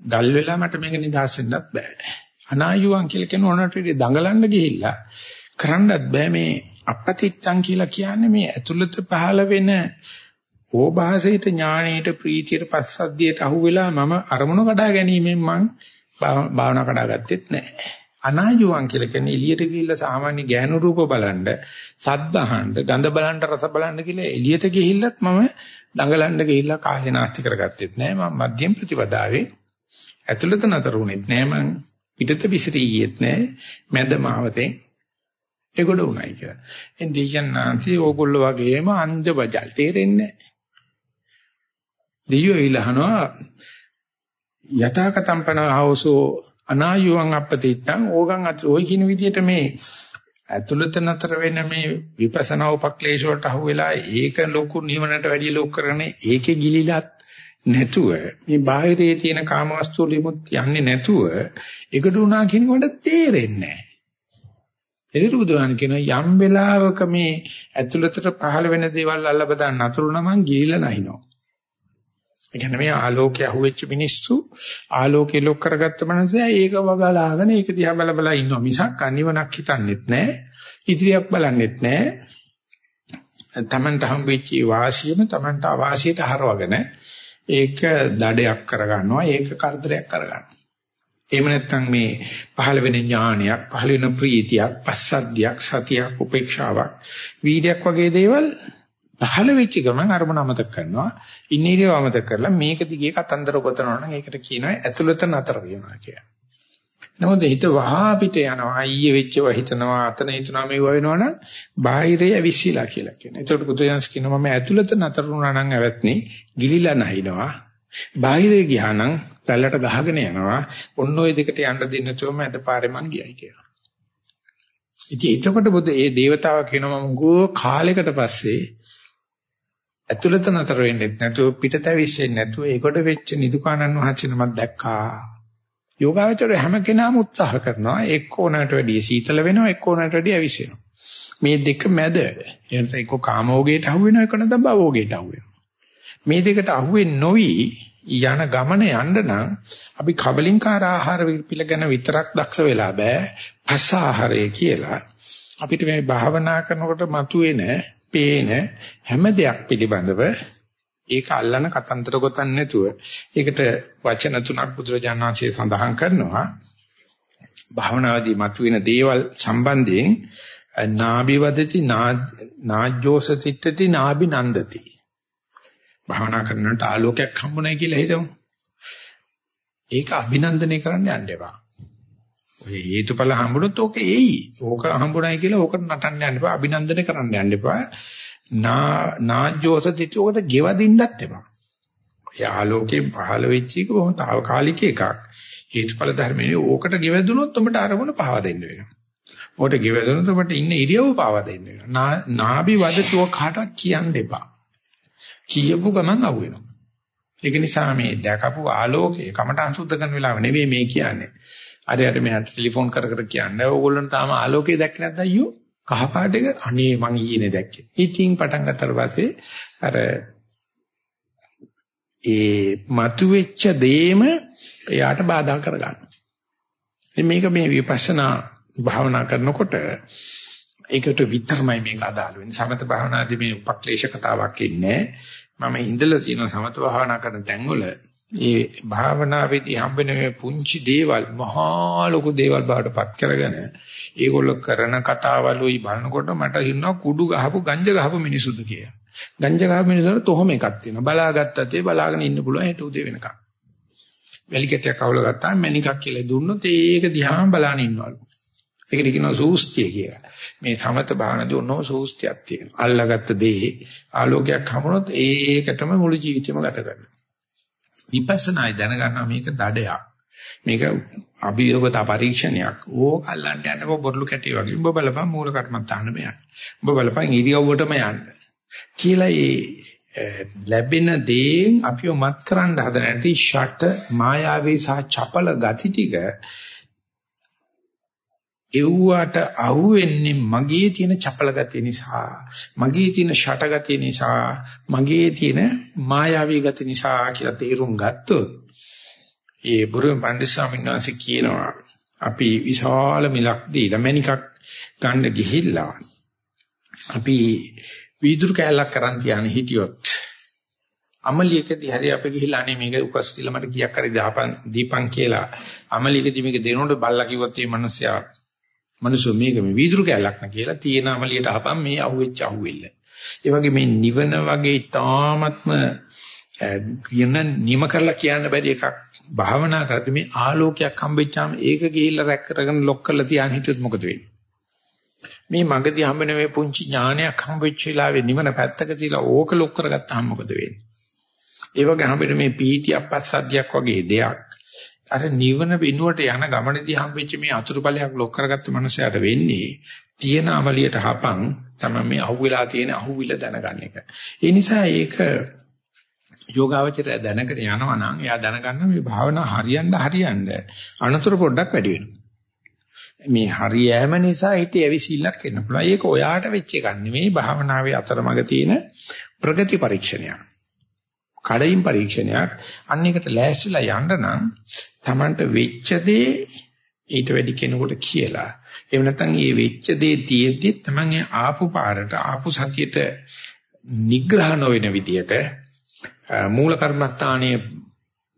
ගල් වෙලා මට මේක නිදහස් වෙන්නත් බෑ. අනායුවන් කියලා කියන ඕනට දඟලන්න ගිහිල්ලා කරන්නත් බෑ මේ අපතිත්තං කියලා කියන්නේ මේ ඇතුළත පහළ වෙන ඕභාසයට ඥාණයට ප්‍රීතියට පස්සද්ධියට අහුවෙලා මම අරමුණ කඩා ගැනීමෙන් මං භාවනා කඩාගත්තෙත් නැහැ. අනායුවන් කියලා කියන්නේ එළියට ගිහිල්ලා සාමාන්‍ය ගෑනු රූප බලන්න, සද්ද අහන්න, ගඳ බලන්න, රස බලන්න කියලා එළියට ගිහිල්ලත් මම දඟලන්න ගිහිල්ලා කාලේ නාස්ති කරගත්තෙත් නැහැ. මම මධ්‍යම ප්‍රතිපදාවේ ඇතුළත නතර වුණෙත් නැහැ. මං පිටත විසිරී ගියෙත් නැහැ මැද මාවතෙන් ඒගොඩ උණයි කියලා. එන් දෙයයන්ාන්ති ඕගොල්ලෝ වගේම අන්ධ බජල් තේරෙන්නේ නැහැ. දෙයියෝ ඊළහනවා යථාකතම්පන ආවසෝ අනායුවන් අපතිත්තං ඕගන් අතර ওই කියන විදිහට මේ ඇතුළත නතර වෙන මේ විපස්සනා උපක්ලේශ වලට අහුවෙලා ඒක ලොකු නිවනට වැඩිය ලොක් කරන්නේ ඒකේ ගිලිලත් නැතුව මේ බාහිරේ තියෙන කාමවස්තු වලිමුත් යන්නේ නැතුව ඒකට උනා කියනකොට තේරෙන්නේ නැහැ. එදිර බුදුහාම කියනවා යම් වෙලාවක මේ ඇතුළතට පහළ වෙන දේවල් අල්ල බදා නතරුණා මං ගිලිලා නැහිනවා. ඒ කියන්නේ මේ ආලෝකය අහුවෙච්ච මිනිස්සු ආලෝකය ලොක් කරගත්ත මනසයා ඒක බබලාගෙන ඒක දිහා බල බල ඉන්නවා මිසක් අනිවනක් හිතන්නෙත් නැහැ. ඉදිරියක් බලන්නෙත් නැහැ. තමන්ට හම්බෙච්ච වාසියම තමන්ට අවාසියට හරවගෙන ඒක දඩයක් කරගන්නවා ඒක කරදරයක් කරගන්නවා එහෙම නැත්නම් මේ පහළ වෙන ඥානයක් පහළ වෙන ප්‍රීතියක් පස්සද්ධියක් සතියක් උපේක්ෂාවක් වීර්යයක් වගේ දේවල් පහළ වෙච්ච ගමන් අරමුණ අමතක කරනවා ඉන්නීරියව අමතක කරලා මේක දිගේ කතන්දර ගොතනවා නම් ඒකට කියනවා ඇතුළත නතර වෙනවා කියලා. නමුත් හිත වහා පිට යනවා ඊයේ වෙච්චව හිතනවා අතන හිතනවා මේව වෙනවනම් බාහිරය විශ්සිලා කියලා කියනවා. ඒකට බුදුයන්ස් කියනවා මම ඇතුළත නතර වුණා නම් ඇවත්නි ගිලිලා නැහිනවා. බාහිරේ ගියා නම් පැල්ලට ගහගෙන යනවා. ඔන්න ඔය දෙකට යන්න දෙන්න තුොම ඇද පාරේ මං ගියයි කියලා. ඉතින් එතකොට බුදු ඒ దేవතාව කියනවා මම ගෝ කාලයකට පස්සේ ඇතුළත නතර වෙන්නේ නැතුව පිටතවිස්සෙන්නේ නැතුව ඒකට වෙච්ච නිදුකානන් වහන්සේ නමක් දැක්කා. යෝගාවචරය හැම කෙනාම උත්සාහ කරනවා එක්ක ඕනකට වැඩිය සීතල වෙනවා එක්ක ඕනකට වැඩිය ඇවිස්සෙනවා. මේ දෙක මැද එනස එක්ක කාමෝගයට අහු වෙනවා එක්ක නැත්නම් භවෝගයට අහු වෙනවා. මේ දෙකට අහු වෙන්නේ නොවි යන ගමන යන්න නම් අපි කබලින්කාර ආහාර පිළිගන්න විතරක් දක්ෂ වෙලා බෑ පස්ස ආහාරය කියලා අපිට මේ භාවනා කරනකොට මතුවෙන පේන හැම දෙයක් පිළිබඳව ඒක අල්ලන කතන්දර ගොතන්න නැතුව ඒකට වචන තුනක් බුදුරජාණන් වහන්සේ සඳහන් කරනවා. භාවනාදී මතුවෙන දේවල් සම්බන්ධයෙන් නාභිවදති නාජ්ජෝස තිට්ඨති නාභි නන්දති භාවනා කරනකොට ආලෝකයක් හම්බුනායි කියලා හිතමු. ඒක අභිනන්දනය කරන්න යන්න එපා. ඔය හේතුඵල හම්බුනොත් ඕක එයි ඕක හම්බුනායි කියලා ඕකට නටන්න යන්න එපා අභිනන්දනය කරන්න යන්න එපා නා නාජ්ජෝස තිතෝකට ගෙවදින්නත් එපා. ඔය ආලෝකේ පහළ වෙච්ච එක බොහොම తాවකාලික එකක්. හේතුඵල ධර්මයේ ඕකට ගෙවදුනොත් උඹට අරමුණ පහව දෙන්න වෙනවා. ඕකට ගෙවදුනොත් උඹට ඉන්න ඉරියව්ව පහව දෙන්න වෙනවා. නාභි වදතුව කාටවත් කියන්න එපා. කියපු ගමන් අහු වෙනවා. ඒක නිසා මේ දැකපු ආලෝකය කමටහන් සුද්ධ කරන වෙලාව නෙවෙයි මේ කියන්නේ. අර යට මෙහාට ටෙලිෆෝන් කර කර කියන්නේ ඕගොල්ලන් තාම ආලෝකය දැක්ක නැද්ද අයියෝ? කහ පාට එක අනේ මං ඊයේනේ දැක්කේ. ඉතින් පටන් ගත්තට පස්සේ අර ඒ මතුවෙච්ච දේම එයාට බාධා කරගන්න. මේක මේ විපස්සනා භාවනා කරනකොට ඒකට විතරමයි මේක අදාළ වෙන්නේ. සමත භාවනාදී මේ උපක්ලේශ කතාවක් ඉන්නේ. මම ඉඳලා තියෙන සමත භාවනා කරන තැන්වල ඒ භාවනාවේදී හම්බෙන මේ පුංචි දේවල් මහා ලොකු දේවල් බවට පත් කරගෙන ඒගොල්ලෝ කරන කතාවලුයි බලනකොට මට හිතෙනවා කුඩු ගහපු ගංජ ගහපු මිනිසුද කියලා. ගංජ ගහපු මිනිසුන්ට තොහම එකක් තියෙනවා. බලාගත්තත් ඒ බලාගෙන ඉන්න පුළුවන් හිට උදේ වෙනකම්. වැලි කැටයක් අවුල ගත්තාම මණිකක් කියලා දුන්නොත් ඒක දිහාම බලාගෙන ඉන්නවලු. ඒකට කියනවා සූස්තිය කියලා. මේ සමත භාවනාවේ ඔන්නෝ සූස්තියක් තියෙනවා. අල්ලාගත්ත දේ ආලෝකයක් හමුනොත් ඒකටම මුළු ජීවිතේම ගත කරනවා. විපස්සනායි දැනගන්නවා මේක දඩයක්. මේක අභියෝගත පරීක්ෂණයක්. ඕක අල්ලන්න යනකො බොරළු කැටි වගේ. උඹ බලපන් මූල කර්මත්තාන්න මෙයන්. උඹ බලපන් ඉරියව්වටම යන්න. කියලා ඒ ලැබෙන දේෙන් අපිව මත් කරන්න හදන ඇටි ෂට මායාවේ සහ චපල ගති ටික එව්වට අහුවෙන්නේ මගේ තියෙන චපල ගතිය නිසා මගේ තියෙන ෂට ගතිය නිසා මගේ තියෙන මායාවී ගතිය නිසා කියලා තේරුම් ගත්තොත් ඒ බුරුම පණ්ඩිත ස්වාමීන් වහන්සේ කියනවා අපි විශාල මිලක් දීලා මණිකක් ගන්න ගිහිල්ලා අපි වීදුරු කෑල්ලක් කරන් තියානේ හිටියොත් අමලියකදී හරි අපි ගිහිල්ලා අනේ මේක උකස් දීලා මට කීයක් හරි දාපන් දීපන් කියලා අමලියකදී මේක දෙනකොට බල්ලා කිව්වොත් මේ මිනිස්සයා මිනිස්සු මේක මේ වීදුරු කෑල්ලක් න කියලා තියෙන අමලියට අහපන් මේ අහුවෙච්ච අහුවෙල්ල. ඒ වගේ මේ නිවන වගේ තාමත්ම කියන නිම කරලා කියන්න බැරි එකක් භාවනා කරද්දී මේ ආලෝකයක් හම්බෙච්චාම ඒක ගිහිල්ලා රැක් කරගෙන ලොක් කරලා තියාන හිටියොත් මොකද වෙන්නේ? මේ මගදී හම්බෙන මේ පුංචි ඥානයක් හම්බෙච්ච වෙලාවේ නිවන පැත්තක තියලා ඕක ලොක් කරගත්තාම මොකද වෙන්නේ? ඒ වගේ හම්බෙන මේ පීතියක් පස්සද්ධියක් වගේ දෙයක් අර නිවන වෙනුවට යන ගමනේදී හම්බෙච්ච මේ අතුරු බලයක් ලොක් කරගත්ත මනුස්සයාට වෙන්නේ තියෙන අමලියට හපන් තමයි මේ අහුවෙලා තියෙන අහුවිල දැනගන්න එක. ඒ නිසා ඒක යෝගාවචරය දැනගෙන යනවා නම් එයා දැනගන්න මේ භාවනා හරියන්න හරියන්න අනතුරු පොඩ්ඩක් වැඩි වෙනවා. මේ හරියෑම නිසා හිතේ ඇවිසිල්ලක් එන්න පුළුවන්. ඒක ඔයාට වෙච්ච එකක් නෙමෙයි භාවනාවේ අතරමඟ තියෙන ප්‍රගති පරීක්ෂණයක්. කඩින් පරීක්ෂණයක්. අන්න එකට ලෑස්තිලා යන්න නම් Tamanට වෙච්ච දේ ඊට වැඩි කෙනෙකුට කියලා. එහෙම නැත්නම් මේ වෙච්ච දේ තියෙද්දි Taman ආපු පාරට ආපු සතියට නිග්‍රහ නොවන විදියට මූල කර්මස්ථානයේ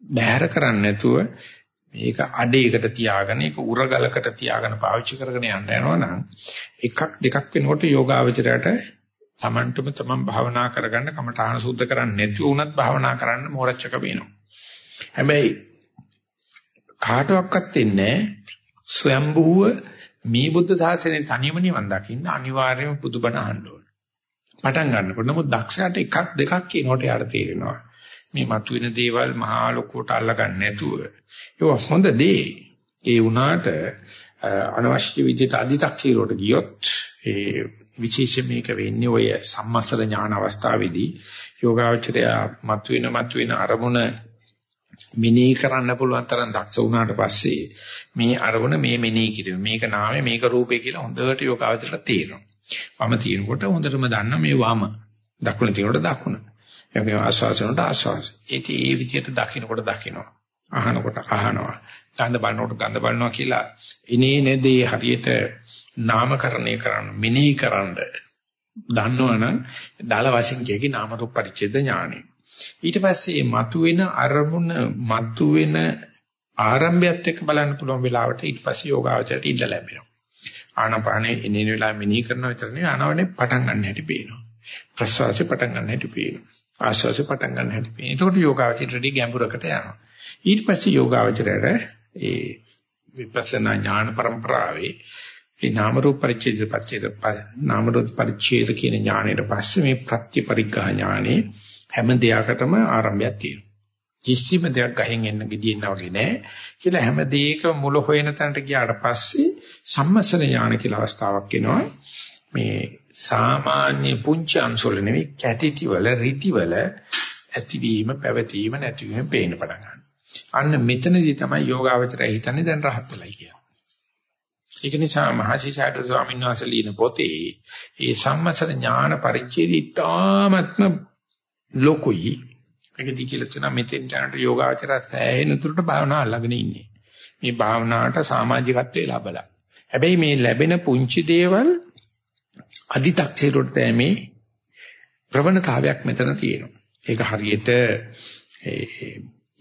බැහැර කරන්නේ නැතුව මේක අඩේකට තියාගෙන ඒක උරගලකට තියාගෙන පාවිච්චි කරගෙන යන්න යනවනම් එකක් දෙකක් වෙනකොට යෝගාවචරයට Tamanටම තමන් භාවනා කරගන්න කමඨාන සුද්ධ කරන්නේ නැතුව උනත් භාවනා කරන්න මෝරච්චක වෙනවා. හැබැයි කාටවත් දෙන්නේ ස්වයම්බුව මේ බුද්ධ ශාසනයෙන් තනියම නිවන් දකින්න අනිවාර්යයෙන්ම බුදුබණ අහන්න ඕන. පටන් ගන්නකොට නමුත් දක්ෂයාට එකක් දෙකක් කියනකොට යාට තේරෙනවා. මේ මතුවෙන දේවල් මහා ලොකුවට අල්ලගන්න නැතුව ඒක හොඳ දේ. ඒ වුණාට අනවශ්‍ය විදිහට අදි탁චීරෝට ගියොත් ඒ විශේෂ මේක වෙන්නේ ඔය සම්මස්සල ඥාන අවස්ථාවේදී යෝගාවචරය මතුවෙන මතුවෙන අරමුණ මෙනෙහි කරන්න පුළුවන් තරම් දක්ෂ වුණාට පස්සේ මේ අරමුණ මේ මෙනෙහි කිරීම මේක නාමය මේක රූපේ කියලා හොඳට යෝගාවචරයට තේරෙනවා. වම තියෙනකොට හොඳටම දන්න මේ වම දකුණ තියෙනකොට දකුණ. එමේ ආස්වාසනට ආස්වාස. ඒටි ඒ විදිහට දකින්නකොට දකින්නවා. අහනකොට අහනවා. ගඳ බලනකොට ගඳ බලනවා කියලා ඉනේ නේදී හරියට නාමකරණය කරන්න මෙනෙහි කරන්න දන්නවනම් දාල වශයෙන් කියකි නාම රූප පරිච්ඡේද ඥානෙ. ඊට පස්සේ මතුවෙන අරමුණ මතුවෙන ආරම්භයත් එක්ක බලන්න පුළුවන් වෙලාවට ඊට පස්සේ යෝගාවචරයට ඉඳ ලැබෙනවා. ආනාපානේ එනින වෙලාව මෙනෙහි කරන විතර නෙවෙයි ආනාවනේ පටන් ගන්න හැටි පේනවා. ප්‍රසවාසය පටන් ගන්න හැටි පේනවා. ආශ්වාසය පටන් ගන්න හැටි පේනවා. ඒකට යෝගාවචරයේදී ගැඹුරකට යනවා. ඊට පස්සේ යෝගාවචරයට ඒ විපස්සනා ඥාන પરම්පරාවේ මේ නාම රූප පරිච්ඡේද පච්ඡේද නාම රූප පරිච්ඡේද කියන ඥාණයට පස්සේ මේ ප්‍රත්‍යපරිග්‍රහ ඥානේ හැම දෙයකටම ආරම්භයක් තියෙනවා. කිසිම දෙයක් ගහෙන් එන්න gediyenna වගේ නෑ කියලා හැම දෙයක මුල හොයන තැනට ගියාට පස්සේ සම්මසන ඥාන කියලා අවස්ථාවක් එනවා. මේ සාමාන්‍ය පුංචි අංශවල නෙවෙයි කැටිටි වල රිටි වල ඇතිවීම පැවතීම නැතිවීම පේන්න පටන් ගන්නවා. අන්න මෙතනදී තමයි යෝගාවචරය හිතන්නේ දැන් රහත් වෙලයි කියලා. ඒක නිසා මහසිසාරද ස්වාමීන් වහන්සේ ලියන පොතේ ඒ සම්මසන ඥාන පරිච්ඡේදය ඉතාමත්ම ලොකුයි. ඒක දිගිලා තුන මෙතෙන් යනට යෝගාවචරය තැහෙන තුරට භාවනා අල්ලගෙන ඉන්නේ. මේ භාවනාවට සමාජිකත්වයේ ලැබලා. හැබැයි මේ ලැබෙන පුංචි දේවල් අදි탁සේරට තැමේ ප්‍රවණතාවයක් මෙතන තියෙනවා. ඒක හරියට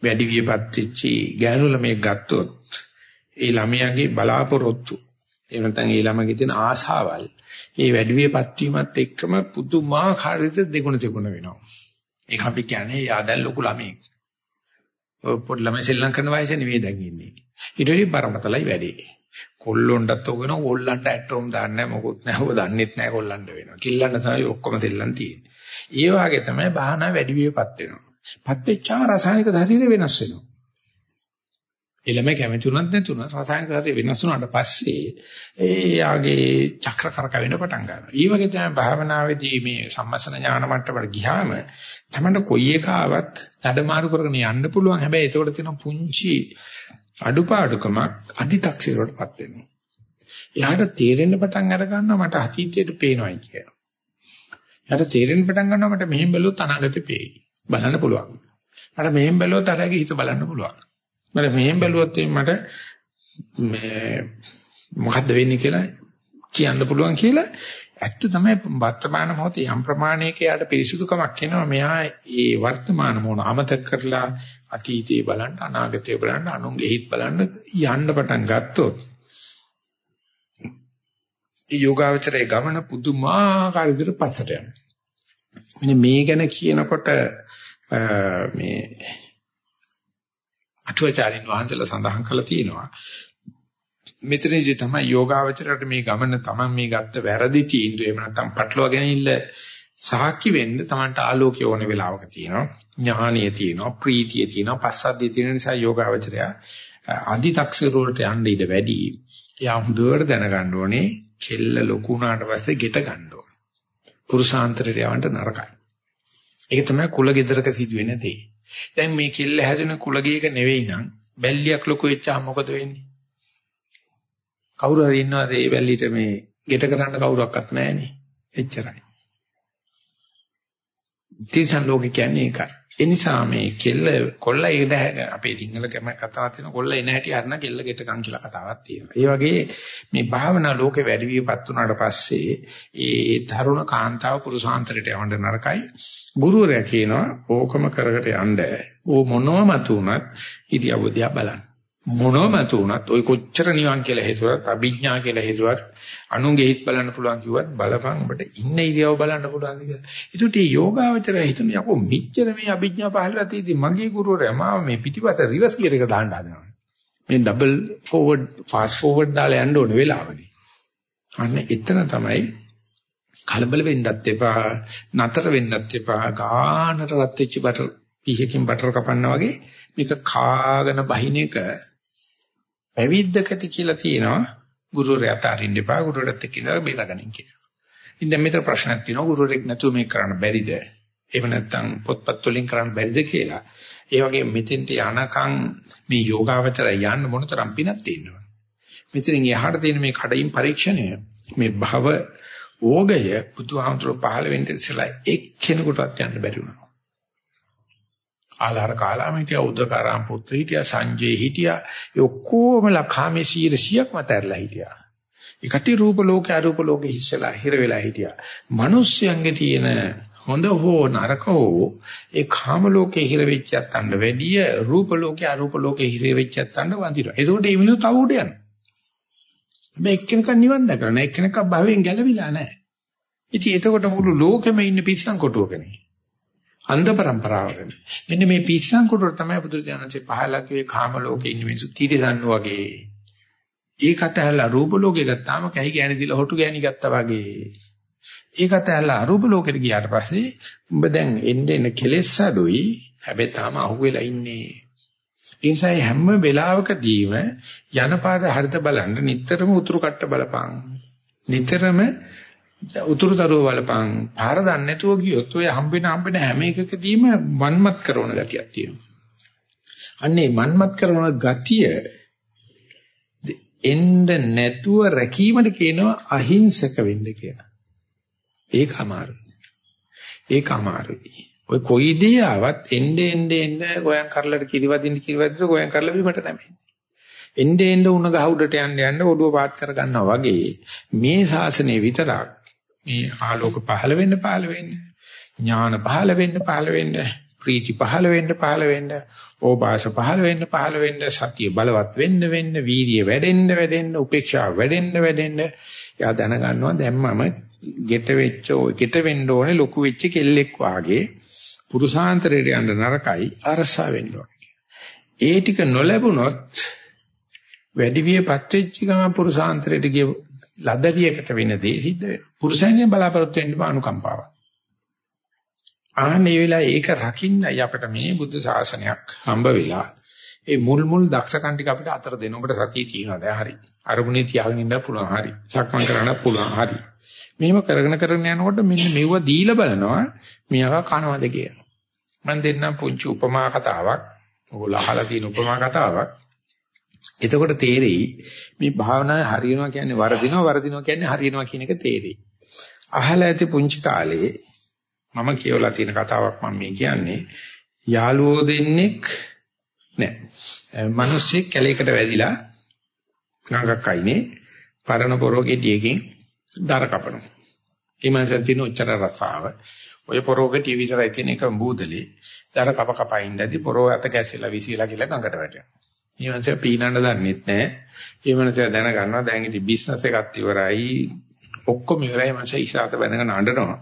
වැඩි වියපත් වෙච්චි ගෑනු ළමයෙක් ගත්තොත් ඒ ළමයාගේ බලාපොරොත්තු එහෙම නැත්නම් ඒ ළමගේ තියෙන ආශාවල් ඒ වැඩි වියපත් වීමත් එක්කම පුදුමාකාර විදිහට දෙගුණ දෙගුණ වෙනවා. ඒක අපි කියන්නේ යා දැන් ලොකු ළමයෙක්. ඔය පොඩි ළමයි සෙල්ලම් කරන වයසේ නෙවෙයි දැන් ඉන්නේ. ඊට වඩා බරපතලයි වැඩි. කොල්ලොන්ටත් ඕක වෙනවා කොල්ලන්ට ඇටෝම් දාන්න නැහැ මොකුත් නැහැ. ඔබ දන්නෙත් නැහැ කොල්ලන්ට වෙනවා. කිල්ලන්න තමයි ඔක්කොම දෙල්ලන් තියෙන්නේ. ඒ වගේ තමයි බහනා වැඩි වියපත් වෙනවා. පත් වෙච්චාම රසායනික ශරීරය වෙනස් වෙනවා. එළම කැමති උනත් නැතුණත් රසායනික ශරීරය වෙනස් වුණාට පස්සේ ඒ යාගේ චක්‍ර කරකවෙන්න පටන් ගන්නවා. ඊ වගේ තමයි භාවනාවේදී මේ සම්මසන ඥාන මට්ටමට ගියාම තමයි කොයි එක ආවත් මාරු කරගෙන යන්න පුළුවන්. හැබැයි ඒකට තියෙන පුංචි අඩුපාඩුකමක් අදි탁සිරවටපත් වෙනවා. එයාට තේරෙන්න පටන් අර ගන්නවා මට අතීතයට පේනවායි කියලා. එයාට තේරෙන්න පටන් ගන්නවා මට මෙහෙම බැලුවොත් අනාගතේ පේයි. බලන්න පුළුවන්. මට මෙහෙම බැලුවොත් අරගේ හිත බලන්න පුළුවන්. මට මෙහෙම බැලුවොත් මට මේ මොකද්ද වෙන්නේ කියලා කියන්න පුළුවන් කියලා ඇත්ත තමයි වර්තමාන මොහොතේ යම් ප්‍රමාණයක යාට පිරිසුදුකමක් එනවා මෙහා ඒ වර්තමාන මොන අමතක කරලා අතීතේ බලන්න අනාගතේ බලන්න අනුන්ගේ හිත් බලන්න යන්න පටන් ගත්තොත් ඒ යෝගාවචරයේ ගමන පුදුමාකාර විදිහට පස්සට යනවා මෙන්න මේ ගැන කියනකොට මේ අටුවාචාරින් වහන්සේලා සඳහන් කළා තියෙනවා මෙතනදී තමයි යෝගාවචරයට මේ ගමන තමයි මේ ගත්ත වැරදි තීන්දුව එහෙම නැත්නම් පටලවා ගැනීම සාක්ෂි වෙන්න Tamanට ආලෝකය ඕන වෙලාවක තියෙනවා ඥානීය තියෙනවා ප්‍රීතිය තියෙනවා පස්සද්ධිය තියෙන නිසා යෝගාවචරය අදි탁සිරු වලට යන්න ඉඩ වැඩි. එයා හොඳට දැනගන්න ඕනේ කෙල්ල ලොකු වුණාට පස්සේ ගෙට ගන්න ඕනේ. පුරුෂාන්තරයට යවන්න නරකයි. ඒක තමයි කුල ගෙදරක සිදුවෙන දේ. දැන් මේ කෙල්ල හැදෙන කුලගේක නෙවෙයි නම් බැල්ලියක් ලොකු වෙච්චාම මොකද වෙන්නේ? කවුරු හරි ඉන්නවද ඒ වැල්ලිට මේ ගෙට කරන්න කවුරක්වත් නැහැනේ. එච්චරයි. තිසන් ලෝකේ කියන්නේ ඒකයි. ඒ නිසා මේ කෙල්ල කොල්ල ඉඳ අපේ සිංහල කතාවක් තියෙන කොල්ල එන හැටි අරන කෙල්ල ගෙටකම් කියලා කතාවක් තියෙනවා. ඒ වගේ මේ භාවනා ලෝකේ වැඩි වියපත් වුණාට පස්සේ ඒ තරුණ කාන්තාව පුරුෂාන්තරයට යවන්න නරකයි. ගුරුවරයා කියනවා ඕකම කරකට යන්න. ඕ මොනවම තුනත් ඉතියව දිහා බලන්න. මොනවම තුනත් ඔය කොච්චර නිවන් කියලා හේතුවත් අභිඥා කියලා හේතුවත් අනුන්ගේ හිත බලන්න පුළුවන් කිව්වත් බලපන් ඔබට ඉන්න ඉරියව බලන්න පුළුවන් කියලා. ඒකට මේ යෝගාවචරය හිතන යකෝ මිච්ඡර මේ අභිඥා පහළලා තියෙදි මගේ ගුරුවරයා මාව මේ පිටිපත රිවර්ස් ගියර් එක දාන්න හදනවා. මේ ඩබල් ෆෝවර්ඩ් ෆාස්ට් ෆෝවර්ඩ් දාලා යන්න ඕන වෙලාවනේ. අන්න එතන තමයි කලබල වෙන්නත් එපා නතර වෙන්නත් එපා ගානට රත් වෙච්ච බටර් පීහකින් බටර් කපන්නා වගේ මේක කාගෙන බහින එක පැවිද්දකති කියලා තියෙනවා ගුරුවරයාට අරින්න එපා ගුරුවරයාත් එක්ක ඉඳලා බේරගනින් කියලා. ඉතින් දැන් මෙතන ප්‍රශ්නයක් තියෙනවා ගුරුවරෙක් නැතුව මේක කරන්න බැරිද? එහෙම නැත්නම් පොත්පත් වලින් කරන්න බැරිද කියලා. ඒ වගේ මෙතෙන්ට යනකම් මේ යෝගාවචරය යන්න මොනතරම් පිනක් තියෙනවද? මෙතනින් එහාට තියෙන මේ කඩින් පරීක්ෂණය මේ භව ඕගය බුදුහාමුදුරුවෝ පහළ වෙන්න ඉස්සලා එක්කෙනෙකුටවත් යන්න බැරි වුණා. ආලාර කාලාම හිටියා උද්දකාරාම පුත්‍ර හිටියා සංජේ හිටියා. ඒ ඔක්කොම ලකාමේ 100ක් මතරලා හිටියා. ඒකට රූප ලෝකේ අරූප ලෝකේ හිස්සලා හිර වෙලා හිටියා. මිනිස්යන්ගේ තියෙන හොඳ හෝ නරක හෝ ඒ කාම ලෝකේ හිර වෙච්ච යත්තන්ට වැඩිය රූප ලෝකේ අරූප ලෝකේ හිර වෙච්ච යත්තන්ට වඳිනවා. ඒකට මේ මිනිස්සු තව උඩ යනවා. මේ එක්කෙනෙක් නිවන් දැකලා එක්කෙනෙක් භවයෙන් ගැලවිලා නැහැ ඉතින් එතකොට මුළු ලෝකෙම ඉන්න පිස්සන් කොටුවකනේ. අන්ධ પરම්පරාවක. මෙන්න මේ පිස්සන් කුටුර තමයි බුදුරජාණන්සේ පහලා කිව්වේ කාම ලෝකේ ඉන්න මිනිස්සු තිරසන්න වගේ. ඒකට ඇහැලා රූප ලෝකේ ගත්තාම කැහි ගෑණි දිලා හොටු ගෑණි ගත්තා වගේ. ඒකට ඇහැලා අරූප ලෝකෙට ගියාට පස්සේ උඹ දැන් එන්න එන්න කෙලෙස් අඩුයි. හැබැයි තාම අහුවෙලා ඉන්නේ. ඉන්සයි හැම වෙලාවකදීම යන පාර හරිත බලන්න නිතරම උතුරු කට්ට බලපං. නිතරම උතුරුතරුව බලපං පාර දන්නේ නැතුව ගියොත් ඔය හම්බෙන හම්බෙන හැම එකකදීම මන්මත් කරන ගතියක් තියෙනවා. අන්නේ මන්මත් කරන ගතිය එන්න නැතුව රැකීමට කියනවා අහිංසක වෙන්න කියලා. ඒක අමාරුයි. ඒක අමාරුයි. ඔය කොයි දේ ආවත් එන්න එන්න එන්න ගෝයන් කරලට කිරිවදින්න කිරිවදින්න ගෝයන් කරලා බීමට නැමෙන්නේ. එන්න එන්න උණ ගහ උඩට යන්න යන්න ඔඩුව පාත් කර ගන්නවා වගේ මේ ශාසනය විතරක් මේ ආලෝක පහළ වෙන්න පහළ වෙන්න ඥාන පහළ වෙන්න පහළ වෙන්න ප්‍රීති පහළ වෙන්න පහළ වෙන්න ඕපාස පහළ වෙන්න පහළ වෙන්න සතිය බලවත් වෙන්න වෙන්න වීර්ය වැඩෙන්න වැඩෙන්න උපේක්ෂාව වැඩෙන්න වැඩෙන්න. යා දැනගන්නවා දැන් මම ගෙට වෙච්ච ඔය ගෙට වෙන්න ඕනේ ලොකු වෙච්ච කෙල්ලෙක් වාගේ පුරුෂාන්තරයට යන්න නරකයි අරසා වෙන්න ඕනේ ඒ ටික නොලැබුණොත් වැඩි වියපත් වෙච්ච ගමන් පුරුෂාන්තරයට ගිය ලදරියකට වෙන දේ සිද්ධ වෙනවා. පුරුෂයන්ගෙන් බලාපොරොත්තු වෙන්න අනුකම්පාව. ආන්නේ වෙලාව ඒක රකින්නයි අපිට මේ බුද්ධ ශාසනයක් හම්බ වෙලා ඒ මුල් මුල් දක්ෂකම් ටික අපිට අතර දෙන ඔබට සතිය තියෙනවා දැන් හරි. අරමුණේ තියාගෙන ඉන්න පුළුවන් හරි. සක්මන් කරන්න පුළුවන් හරි. මෙහෙම කරගෙන කරගෙන යනකොට මෙන්න මෙව දීලා බලනවා මියාක කනවද කියලා. මම දෙන්නම් පුංචි උපමා කතාවක්. ඔයගොල්ලෝ අහලා තියෙන උපමා කතාවක්. එතකොට තේරෙයි මේ භාවනාවේ හරියනවා කියන්නේ වරදිනවා වරදිනවා කියන්නේ හරියනවා කියන එක තේරෙයි. අහලා ඇති පුංචි කාලේ මම කියවලා තියෙන කතාවක් මම මේ කියන්නේ යාළුවෝ දෙන්නෙක් නෑ. මිනිස්සෙක් කැලේකට වැදිලා ගඟක් අයිනේ පරණ පොරොගෙඩියකින් දර කපනවා. ඒ මනසෙන් තියෙන උච්චර රසාව ඔය පොරොගෙඩිය විතරයි තියෙන එක බූදලේ දර කප කපා ඉඳදී පොරොව අත කැසිලා විසිලා කියලා ගඟට වැටෙනවා. මේ මනස පීනන්න දන්නෙත් නැහැ. මේ මනස දැනගන්නවා දැන් ඉතින් බිස්නස් එකත් ඉවරයි. ඔක්කොම ඉවරයි මනස ඉසాత බැඳගෙන අඬනවා.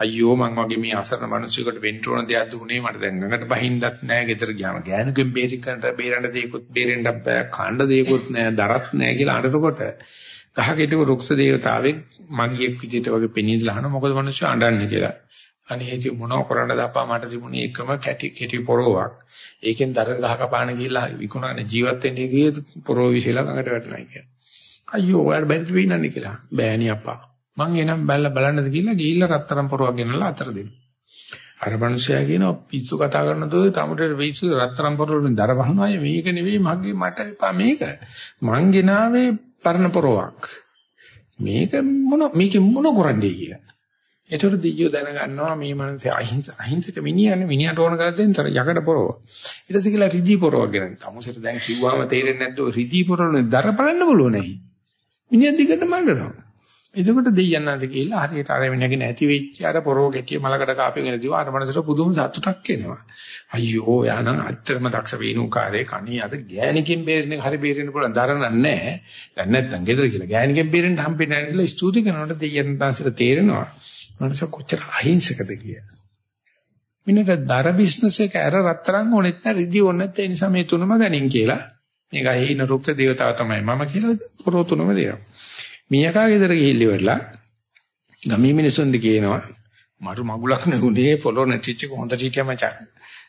අයියෝ මං වගේ මේ අසරණ මිනිස්සුකට වෙන්න ඕන දෙයක් දුන්නේ මට දැන් ගඟට බහින්නත් නැහැ. ගෙදර ගියාම ගෑනුගෙන් බේරිකන්ට බේරන්න දෙයක්වත් බේරෙන්න බෑ. කාණ්ඩ දෙයක්වත් නැහැ. දරත් නැහැ කියලා අඬනකොට ගහක හිටපු රුක්ෂ දේවතාවෙක් මගියෙක් විදිහට වගේ පෙනීලා අහන මොකද මිනිස්සු අඬන්නේ කියලා. අනේ ඉතින් මොනව කරන්නද අප්පා මට තිබුණේ එකම කැටි කෙටි පොරොවක්. ඒකෙන් දර ගහක පාන ගිහිල්ලා විකුණන්නේ ජීවත් වෙන්නේ ගියේ පොරොව විශ්ලා ගඟට වැටුණා කියලා. අයියෝ ඔයාලට බැරිද වෙන්නන්නේ කියලා. බෑණි අප්පා. මං එනම් බැලලා බලන්නද කියලා ගිහිල්ලා රත්තරන් පොරොවක් ගෙනල්ලා අතර දෙනවා. අර මනුස්සයා කියනවා පිස්සු කතා කරන දෝ තමුට පිස්සු රත්තරන් පොරොවලින් දර වහනවා මේක නෙවෙයි මගේ මට එපා මේක. මං ගෙනාවේ පරණ පොරවක්. මේක මොන මේක මොන කරන්නේ කියලා. ඒතර දියෝ දැනගන්නවා මේ මනසේ අහිංස අහිංසක මිනිහනේ මිනිහට ඕන කරලා දෙන්න තර යකඩ පොරව. ඊට පස්සේ කියලා රිදී පොරවක් ගෙන. තමුසෙට දැන් කිව්වම තේරෙන්නේ නැද්ද ඔය රිදී පොරවනේ දර බලන්න බලව නැහැ. මිනිහා දිගට මල්ලනවා. එතකොට දෙයයන්ාද කියලා හරියට අර මිනිහගේ නැති වෙච්ච අර පොරෝ ගැටිය මලකට කාපගෙන දිව අර මනසට පුදුම සතුටක් එනවා. අයියෝ යානම් අත්‍තරම දක්ෂ වේණුකාරේ කණී අද ගෑණිකින් බේරෙන එක හරි බේරෙන්න පුළුවන් දරණ නැහැ. දැන් නැත්තම් ගෙදර කියලා ගෑණිකින් බේරෙන්න හම්බෙන්නේ නැහැ කියලා ස්තුති කරනකොට දෙයයන්ාන්සට තේරෙනවා. මනස කොච්චර අහිංසකද කියලා. මිනිහට දර බිස්නස් එක අර රත්තරන් ඕනෙත් නැහැ රිදි ඕනෙත් නැහැ ඒ නිසා මේ තුනම ගනින් කියලා. මේක හේන රුක්ත දේවතාව තමයි මම කියලා පොරෝ තුනම දෙනවා. මීයකා ගෙදර ගිහිල්ල ඉවරලා ගමේ මිනිස්සුන්ට කියනවා මරු මගුලක් නෙුනේ පොළො නැටිච්ච හොඳට හිටියා මචං.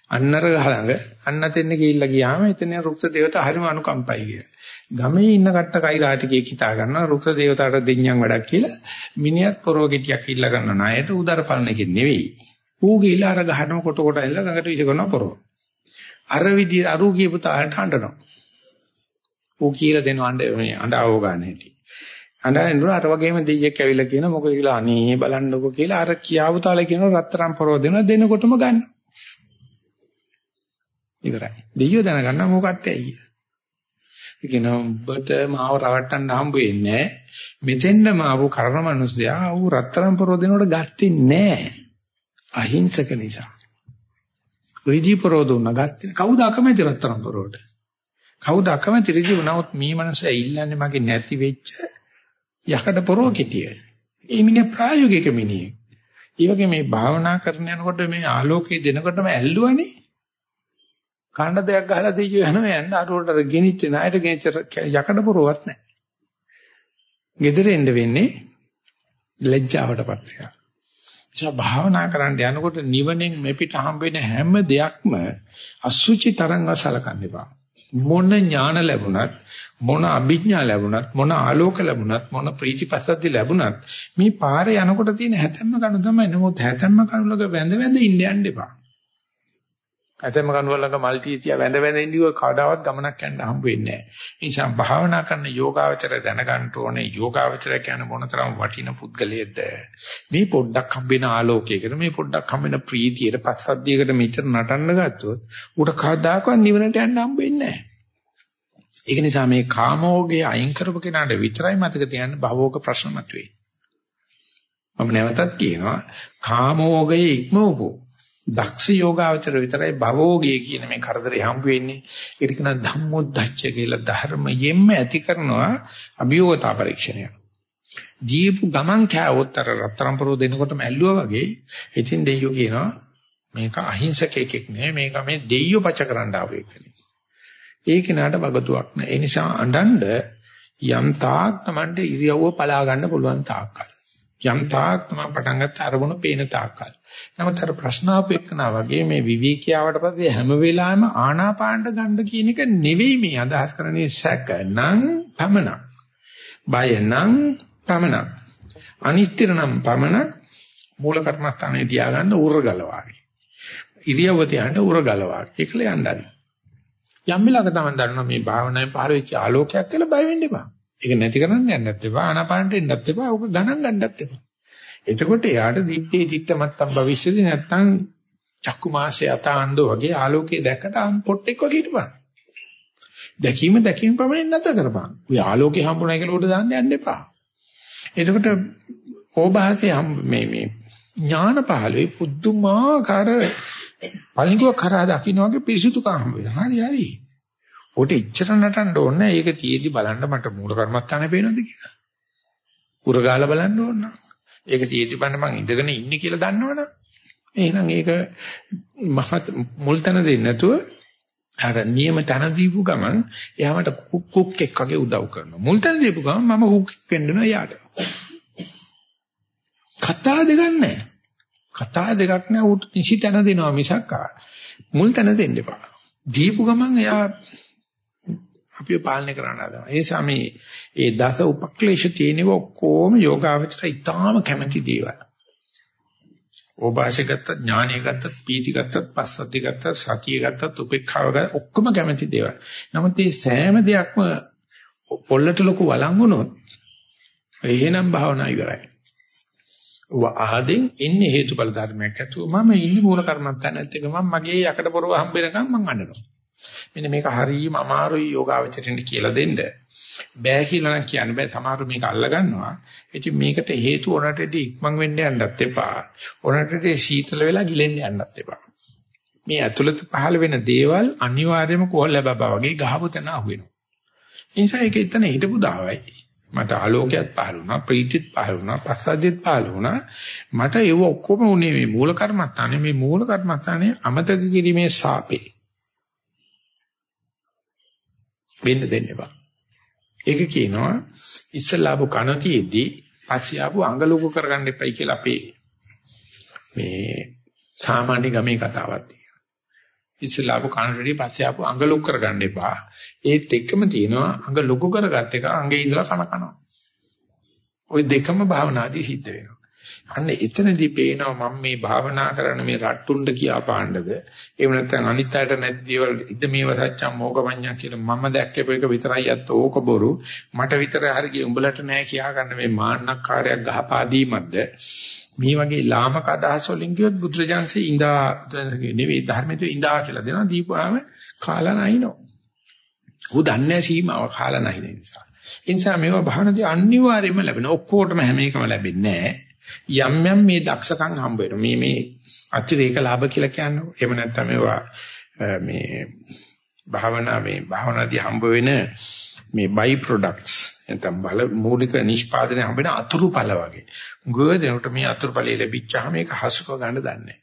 අන්නර ගහලඟ අන්න තෙන්න ගිහිල්ලා ගියාම එතන රුක්ස දේවතා හරිම අනුකම්පයි කියලා. ගමේ ඉන්න කට්ට කයිලාටිකේ කිතා ගන්නවා රුක්ස දේවතාවට දෙඤ්ඤම් වැඩක් කියලා මිනිහත් පොරෝ ගෙටියක් ඉල්ල ගන්න ණයට උදර පලන එකේ නෙවෙයි. ඌ ගිහිල්ලා අර ගහන කොට කොට ඇවිල්ලා ගඟට විස කරනවා පොරෝ. අර විදිය අරු කියපු තාලට හඬනවා. ඌ කියලා දෙනවා අඬ මේ අඬාවෝ ගන්න හැටි. අඬන අර වගේම දෙයියෙක් ඇවිල්ලා කියන මොකද කියලා අනේ බලන්නකෝ කියලා අර කියාවු තාලේ කියන රත්තරන් පරව දෙනවා දෙනකොටම ගන්න. ඉවරයි. දෙයියෝ දැනගන්න මොකක්ද ඇයි. ඒකින ඔබට මාව රවට්ටන්න හම්බ වෙන්නේ මෙතෙන්ද මාව කරන මිනිස්සයා ඌ රත්තරන් පරව දෙනකොට ගත්තේ නැහැ. අහිංසක නිසා. රිජි පරව දුන්නා ගත්තේ කවුද අකමැති රත්තරන් පරවට? කවුද අකමැති රිජි වුණාත් මේ මනස ඉල්ලන්නේ මගේ නැති වෙච්ච යකඩ පොරෝ කෙටිය. ඒ මිනිහ ප්‍රායෝගික මිනිහෙක්. ඒ වගේ මේ භාවනා කරන යනකොට මේ ආලෝකය දෙනකොටම ඇල්ලුවනේ. කණ්ඩ දෙයක් ගහලා දෙයියෝ යනවා යන්න අරකට ගෙනිච්ච ණයට ගෙනිච්ච යකඩ පොරවත් නැහැ. gedere එන්න වෙන්නේ ලැජ්ජාවටපත් වෙනවා. නිසා භාවනා කරන්න යනකොට නිවනෙන් මෙපිට හම්බ වෙන හැම දෙයක්ම අසුචි තරංගව සලකන්න එපා. මොන ඥාන ලැබුණත් මොන අභිඥා ලැබුණත් මොන ආලෝක ලැබුණත් මොන ප්‍රීතිපස්සද්දි ලැබුණත් මේ පාරේ යනකොට තියෙන හැතැම්ම කණු තමයි නමුත් හැතැම්ම කණු ළඟ වැඳ වැඳ ඉන්න යන්න එපා. හැතැම්ම කණු ළඟ මල්ටි තියා වැඳ වැඳ ඉඳිව කවදාවත් ගමනක් යන්න හම්බ වෙන්නේ නැහැ. ඒ නිසා භාවනා කරන යෝගාවචරය දැනගන්න ඕනේ යෝගාවචරය කියන්නේ මොනතරම් වටින පුද්ගලයෙක්ද. මේ පොඩ්ඩක් හම්බෙන ආලෝකයකට මේ පොඩ්ඩක් හම්බෙන ප්‍රීතියට පස්සද්ධියකට මෙච්චර නටන්න ගත්තොත් උට කවදාකවත් නිවනට යන්න හම්බ වෙන්නේ නැහැ. ඒක නිසා මේ කාමෝගේ අයින් කරපු කෙනාට විතරයි මතක තියන්න භවෝග ප්‍රශ්න මතුවේ. මම නැවතත් කියනවා කාමෝගයේ ඉක්මවපු දක්ෂ යෝගාවචර විතරයි භවෝගයේ කියන මේ කරදරේ හම්බ වෙන්නේ. ඒක කියන ධම්මොද්දච්ච කියලා ධර්මයෙන්ම ඇති කරනවා අභියෝගතා පරීක්ෂණය. දීපු ගමන් කෑවොත්තර රත්තරන් පරෝ දෙනකොටම ඇල්ලුවා වගේ ඉතින් දෙයියෝ කියනවා මේක අහිංසක එකෙක් නෙවෙයි මේක මේ දෙයියෝ පච කරන්න ආව එකනේ. ඒ කෙනාට වගතුවක් නැහැ. ඒ නිසා අඬන්න යම් තාක් Tamante ඉරියව්ව පලා ගන්න පුළුවන් තාක්කල්. යම් තාක් තමයි පටන් ගත්ත අරමුණ පේන තාක්කල්. නමුත් අර ප්‍රශ්න ආපු එක්කනා වගේ මේ විවේකියාවට පස්සේ හැම වෙලාවෙම ආනාපානට ගන්න කියන එක නෙවෙයි මේ අදහස් කරන්නේ සැක නම් පමණක්. බය නම් පමණක්. අනිත්‍ය නම් පමණක් මූල කර්මස්ථානයේ තියාගන්න උරගලවාගේ. ඉරියව්ව තියන්න උරගලවාගේ. ඒකල යන්නයි. යම් වෙලාවක තමයි දන්නවා මේ භාවනාවේ පහළ වෙච්ච ආලෝකයක් කියලා බය වෙන්න එපා. ඒක නැති කරන්න යන්නත් එපා. ආනාපානට එන්නත් එපා. ඕක ගණන් ගන්නත් එපා. එතකොට එයාට දිත්තේ දිත්ත මත්තම් භවිෂ්‍යදී නැත්තම් චක්කු මාසේ අතාන්දෝ වගේ ආලෝකයේ දැක්කට අම් පොට්ටෙක් වගේ හිටපන්. දැකීම දැකීම පමණින් නැත කරපන්. ඔය ආලෝකේ හම්බුනායි කියලා උඩ දාන්න යන්න එපා. එතකොට ඕභාසයේ මේ මේ ඥාන පහළේ පුදුමාකාර පළඟුව කරා දකින්න වගේ පිරිසුදුකම් හම්බ වෙනවා. හරි හරි. ඔට ඉච්චර නටන්න ඕනේ ඒක තියේදි බලන්න මට මූල කර්මස්ථානේ පේනවද කියලා. උරගාලා බලන්න ඕන. ඒක තියේදි බලන්න මං ඉඳගෙන ඉන්නේ කියලා දන්නවනම් එහෙනම් ඒක මහත් මුල් තැන දෙන්නේ නැතුව අර නියම තන දීපු ගමන් එයා මට කුක් එක් වගේ උදව් කරනවා. මුල් තැන දීපු ගමන් මම කුක් වෙන්නවා යාට. කතා දෙකක් නැහැ. කතා දෙකක් නෑ උට නිසි තැන දෙනවා මිසක් මුල් තැන දෙන්න එපා. දීපු ගමන් එයා අපිව පාලනය කරන්න හදනවා. ඒ නිසා මේ ඒ දස උපක්ලේශ තියෙනව ඔක්කොම යෝගාවචර ඉතාම කැමැති දේවල්. ඕපාශය ගත්තත් ඥානය ගත්තත් පීති ගත්තත් පස්සද්ධි ගත්තත් සතිය ගත්තත් උපේක්ඛාව ගත්තත් ඔක්කොම කැමැති දේවල්. නමුත් මේ සෑම දෙයක්ම පොල්ලට ලොකු වළං වුණොත් එහෙනම් භාවනා ඉවරයි. ඔබ ආදෙන් එන්නේ හේතුඵල ධර්මයක් ඇතුව මම ඉන්නේ මූල කර්මත්තානත් එක මම මගේ යකඩ පොරව හම්බ වෙනකම් මං අඬනවා. මෙන්න මේක හරියම අමාරුයි යෝගාවචරෙන්ට කියලා දෙන්න. බෑ කියලා නම් කියන්න බෑ සමහරව මේක අල්ල ගන්නවා. ඉතින් මේකට හේතු ඔනටදී ඉක්මන් වෙන්න යන්නත් එපා. ඔනටදී සීතල වෙලා ගිලෙන්න යන්නත් එපා. මේ ඇතුළත පහළ වෙන දේවල් අනිවාර්යයෙන්ම කොහොල්ල බබා වගේ ගහපු තැන අහුවෙනවා. ඒ නිසා ඒක එතන හිටපු දාවයි. මට ආලෝකයක් පහළ වුණා, ප්‍රීතිත් පහළ වුණා, පස්සද්ධියත් පහළ වුණා. මට ඒව ඔක්කොම උනේ මේ මූල කර්මස්ථානේ මේ මූල කර්මස්ථානේ අමතක කිරීමේ සාපේ. වෙන්න දෙන්න එපා. ඒක කියනවා ඉස්සලාපු කනතියෙදී පස්සේ ආපු අඟ ලොකු කරගන්න එපයි කියලා අපේ මේ සාමාන්‍ය ගමේ කතාවක් තියෙනවා. ඉස්සලාපු කනටදී පස්සේ ආපු අඟ ලොකු කරගන්න එපා. ඒත් එක්කම තියෙනවා අඟ ලොකු කරගත්ත එක අඟේ ඉඳලා කන කනවා. ওই දෙකම භාවනාදී සිද්ධ වෙනවා. අන්න එතනදී පේනවා මම මේ භාවනා කරන මේ රට්ටුණ්ඩ කියා පාණ්ඩද එහෙම නැත්නම් අනිත් අයට නැති දේවල් ඉද මේව සත්‍යම් මොකපඤ්ඤා කියලා මම දැක්කපු එක විතරයි අත් ඕක බොරු. මට විතර හරි ගිය උඹලට නෑ කියා ගන්න මේ මාන්නක්කාරයක් ගහපා දීමක්ද මේ වගේ ලාමක අදහස් වලින් කියොත් බුදුරජාන්සේ ඉඳා නෙවෙයි ධර්මයේ ඉඳා කියලා දෙනවා. දීපුවාම කාලා නැහිනෝ. ඌ දන්නේ සීමාව කාලා නැහින නිසා. ඒ නිසා මේවා භාවනාවේ අනිවාර්යයෙන්ම ලැබෙන ඔක්කොටම හැම එකම ලැබෙන්නේ නැහැ යම් යම් මේ දක්ෂකම් හම්බ වෙනවා. මේ මේ අතිරේක ලාභ කියලා කියන්නේ. එහෙම නැත්නම් මේවා මේ භාවනා මේ භාවනාදී හම්බ වෙන මේ බයි ප්‍රොඩක්ට්ස් නැත්නම් බල මූලික නිෂ්පාදනය හම්බ වෙන අතුරු ඵල වගේ. ගොඩේනට මේ අතුරු ඵලෙ ලැබිච්චාම මේක හසුකව ගන්න දන්නේ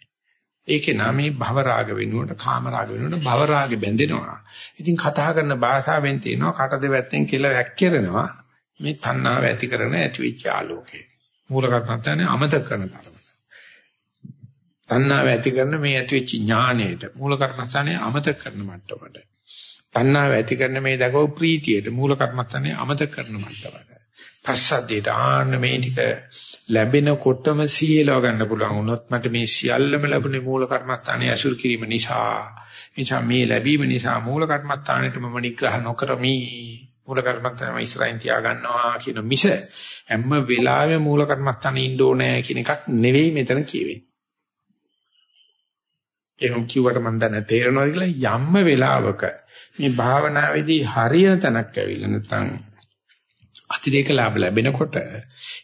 ඒකේ නාමේ භව රාග වෙනුවට කාම රාග වෙනුවට භව රාගෙ බැඳෙනවා. ඉතින් කතා කරන භාෂාවෙන් තියෙනවා කට දෙවැත්තෙන් කියලා වැක්කිරෙනවා. මේ තණ්හාව ඇති කරන ඇති වෙච්ච ආලෝකය. මූල කර්මත්තානේ අමතක කරන තරම. තණ්හාව ඇති කරන මේ ඇතිවෙච්ච ඥාණයට මූල කර්මස්ථානේ අමතක කරන මට්ටමට. තණ්හාව ඇති කරන මේ දකෝ ප්‍රීතියට මූල කර්මස්ථානේ අමතක කරන මට්ටමට. පස්සද්ධියට ආන්න මේ ටික ලැබෙනකොටම සීලව ගන්න පුළුවන් වුණොත් මට මේ සියල්ලම ලැබුණේ මූල කර්මස්ථානේ අසුර කිරීම නිසා. එනිසා මේ ලැබීම නිසා මූල කර්මස්ථානෙට මම නිග්‍රහ නොකරමි. මූල කර්මස්ථානම ඉස්සරහින් තියා ගන්නවා කියන මිස හැම වෙලාවෙම මූල කර්මස්ථානේ ඉන්න ඕනේ කියන එකක් නෙවෙයි මෙතන කියවෙන්නේ. එහෙනම් කිව්වට මම දන්නේ තේරෙනවද කියලා යම්ම වෙලාවක මේ භාවනාවේදී හරියන තැනක් ඇවිල්ලා නැත්නම් අතිරේක ලාභ ලැබෙනකොට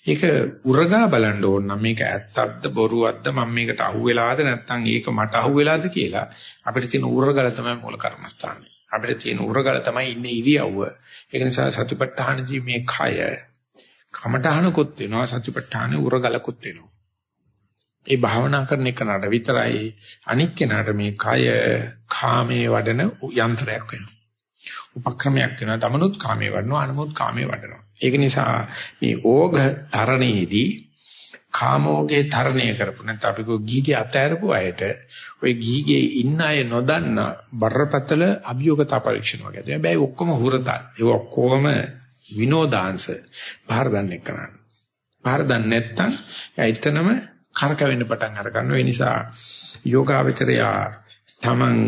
ඒක උරගා බලන්න ඕන නම් මේක ඇත්තක්ද බොරුවක්ද මම මේකට අහුවෙලාද නැත්නම් ඒක මට අහුවෙලාද කියලා අපිට තියෙන උරගල තමයි මූල කර්මස්ථානේ අපිට තියෙන උරගල තමයි ඉන්නේ ඉරියව්ව ඒක නිසා සතිපට්ඨානදී මේ කය කමඨහනකුත් වෙනවා සතිපට්ඨානේ උරගලකුත් වෙනවා. ඒ භාවනා කරන එකනට විතරයි අනික් කෙනාට මේ කය කාමයේ වඩන යන්ත්‍රයක් වෙනවා. උපක්‍රමයක් වෙනවා. තමනුත් කාමයේ වඩනවා අනුමුත් කාමයේ වඩනවා. ඒක නිසා මේ ඕඝ තරණයේදී කාමෝගේ තරණය කරපු නැත්නම් අපි කෝ ගීගේ අතෑරපු අයට ওই ගීගේ ඉන්න අය නොදන්න බරපතල අභියෝගතා පරීක්ෂණ වගේ. හැබැයි ඔක්කොම හුරතල්. ඒ ඔක්කොම විනෝදාංශ පහර දන්නේ කරන්න. පහර දන්නේ නැත්නම් එතනම කරකවෙන්න පටන් අර ගන්නවා. ඒ නිසා යෝගාවචරයා තමන්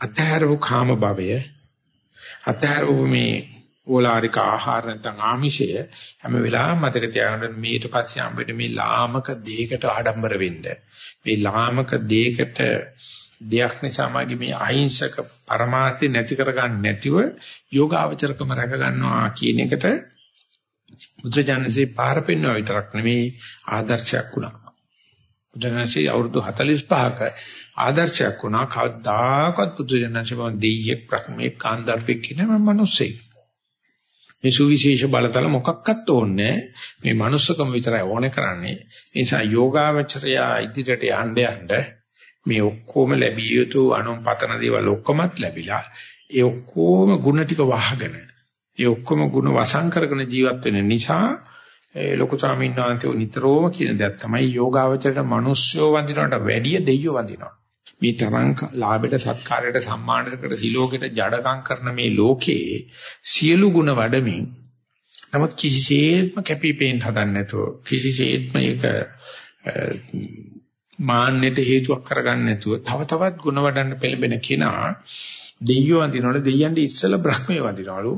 අතහැරපු කාම භවය අතහැරපු මේ ඕලාරික ආහාර නැත්නම් ආමිෂය හැම වෙලාවෙම මතක තියාගන්න මේට පස්සේ හම්බෙන්නේ මේ ලාමක දෙයකට ආඩම්බර වෙන්න. මේ ලාමක දෙයකට දෙයක් නිසා මගේ මේ අහිංසක પરමාර්ථය නැති කරගන්න නැතිව යෝගාවචරකම රැක ගන්නවා කියන එකට බුදුජානසී පාර පෙන්වන විතරක් නෙමෙයි ආදර්ශයක් වුණා. බුදුජානසී අවුරුදු 45ක ආදර්ශයක් වුණා. කවදාකවත් බුදුජානසී වන් දෙයියෙක් ප්‍රඥේ කාන්දර්පෙක් කියන මනුස්සයෙක්. මේ සුවිශේෂ බලතල මොකක්වත් ඕනේ මේ manussකම විතරයි ඕනේ කරන්නේ. ඒ නිසා යෝගාවචරය ඉදිරියට යන්න යන්න මේ ඔක්කොම ලැබිය යුතු අනුන් පතන දේවල් ඔක්කොමත් ලැබිලා ඒ ඔක්කොම ಗುಣ ටික වහගෙන ඒ ඔක්කොම ಗುಣ වසන් කරගෙන ජීවත් වෙන නිසා ඒ ලොකු ස්වාමීන් වහන්සේ නිතරම කියන දේ තමයි යෝගාවචරයට මිනිස්සුෝ වඳිනවට වැඩිය දෙයියෝ වඳිනවා. මේ තරම් ලාභයට සත්කාරයට සම්මානයකට සිලෝකයට ජඩකම් කරන මේ ලෝකයේ සියලු ಗುಣ වඩමින් නමුත් කිසිසේත්ම කැපිපේන් හදන්නේ නැතුව කිසිසේත්ම ඒක මාන්නෙට හේතුවක් කරගන්න නැතුව තව තවත් ಗುಣ වඩන්න පෙළඹෙන කෙනා දෙයියෝ වඳිනවලු දෙයියන්ට ඉස්සල බ්‍රහ්මයේ වඳිනවලු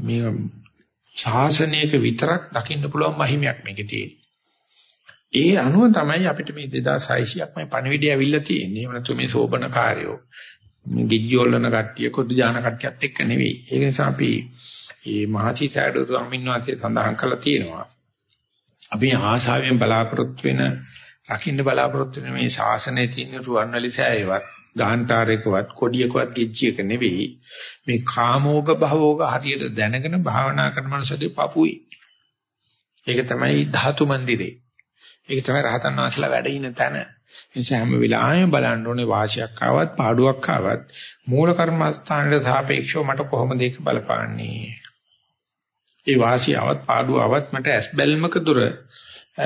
මේ ශාසනයක විතරක් දකින්න පුළුවන් මහිමයක් මේකේ තියෙන්නේ. ඒ අනුව තමයි අපිට මේ 2600ක් මේ පණිවිඩය ඇවිල්ලා තියෙන්නේ. එහෙම නැත්නම් මේ සෝබන කාර්යෝ මේ ගිජ්ජෝල්ලන කට්ටිය කොද්ද ජාන කට්ටියත් එක්ක නෙවෙයි. ඒක නිසා අපි මේ මහසි සෑඩෝ ස්වාමීන් වහන්සේ සඳහන් කළා තියෙනවා. අපි ආශාවෙන් බලාපොරොත්තු වෙන රකින්න බලාපොරොත්තු වෙන මේ ශාසනයේ තියෙන රුවන්වැලි සෑයවත් ගාන්ටාරයකවත් කොඩියකවත් ගෙච්චියක නෙවෙයි. මේ කාමෝග භවෝග හරියට දැනගෙන භාවනා කරන මනසදී පපුයි ඒක තමයි ධාතු මන්දිරේ. ඒක තමයි රහතන් වහන්සේලා වැඩ ඉන්න තැන. ඒ නිසා හැම වෙලාවෙම බලන්න ඕනේ වාසියක් ආවත් පාඩුවක් ආවත් මූල කර්මස්ථානට සාපේක්ෂව මට කොහොමද ඒක බලපාන්නේ? ඒ වාසියවත් පාඩුවවත් මට ඇස් බැල්මක දුර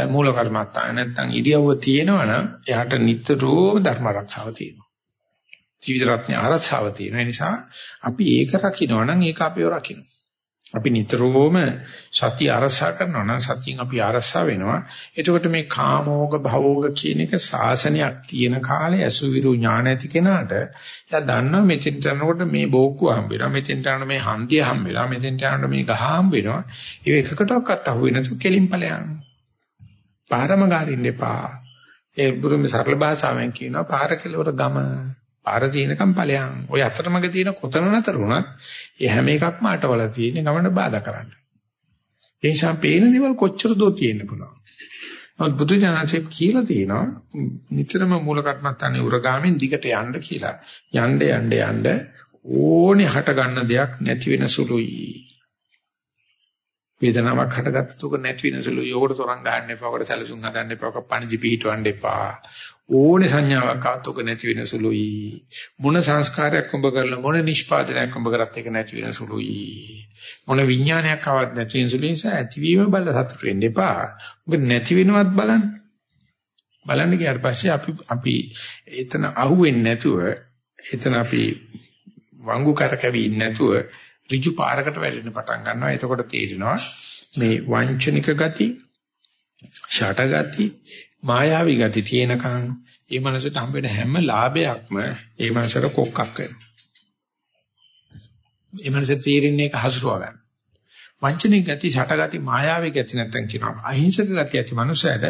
මූල කර්මස්ථාන නැත්තම් ඉරියව්ව තියෙනවනම් එයාට නිතරම ධර්ම ආරක්ෂාව තියෙනවා. ජීවිත රත්න ආරක්ෂාව තියෙන නිසා අපි ඒක රකින්නවා නම් ඒක අපිව රකින්න. අපි නිතරම සතිය ආරක්ෂා කරනවා නම් සතියෙන් අපි ආරක්ෂා වෙනවා. එතකොට මේ කාමෝග භවෝග කියන එක සාසනයක් තියෙන කාලේ අසුවිරු ඥාන ඇති කෙනාට එයා දන්නවා මෙතෙන්ට යනකොට මේ බෝක්කුව හම්බ වෙනවා. මෙතෙන්ට යනකොට මේ හන්දිය හම්බ වෙනවා. මෙතෙන්ට යනකොට මේ ගහ හම්බ වෙනවා. ඒ එකකටවත් අහුවෙන්නේ නැතුව කෙලින් ඵලයන්. පාරම ගාරින්න එපා. ඒ බුරුමේ සරල භාෂාවෙන් කියනවා පාර කෙලවර ගම. පාර තියෙනකම් ඵලයන්. ওই අතරමඟ තියෙන කොතන නතර වුණත් ඒ හැම එකක්ම අටවල තියෙන ගමන බාධා කරන්න. ඒ නිසා පේන දේවල් කොච්චර දෝ තියෙන්න පුළුවන්. නමුත් බුදු දහමේ කියලා තියෙනවා නිතරම මූල කර්මත්තානේ උරගාමින් දිගට යන්න කියලා. යන්න යන්න යන්න ඕනේ හට ගන්න දෙයක් නැති වෙන සුළුයි. වේදනාවක් හටගත්ත තුක නැති වෙන සුළු යෝගට තරංග ගන්න එපා. ඔකට සැලසුම් හදන්න එපා. ඔක පණිජි පිහිටවන්න එපා. ඕනේ සංඥාවක් ආවත් ඔක නැති වෙන සුළුයි. මොන සංස්කාරයක් ඔබ කරලා මොන නිෂ්පාදනයක් ඔබ කරත් ඒක නැති වෙන සුළුයි. මොන විඥානයක් ආවත් නැති වෙන සුළුයි. නිසා ඇතිවීම බල සතුට වෙන්න එපා. ඔබ නැති වෙනවත් බලන්න. බලන්න ගියාට පස්සේ අපි අපි එතන අහුවෙන්නේ නැතුව එතන අපි වංගු කරකැවි ඉන්නේ නැතුව ඍජු පාරකට වැටෙන්න පටන් ගන්නවා. එතකොට තේරෙනවා මේ වංචනික ගති, ෂට ගති, මායාවී ගති තියෙනකන් ඒ මනසට හම්බෙන හැම ලාභයක්ම ඒ මනසට කොක්කක් වෙනවා. ඒ මනසට තීරන්නේ එක හසුරුවා ගන්න. වංචනික ගති, ෂට ගති, මායාවී ගති නැත්තම් කියනවා. අහිංසක ගති ඇති මනුස්සයද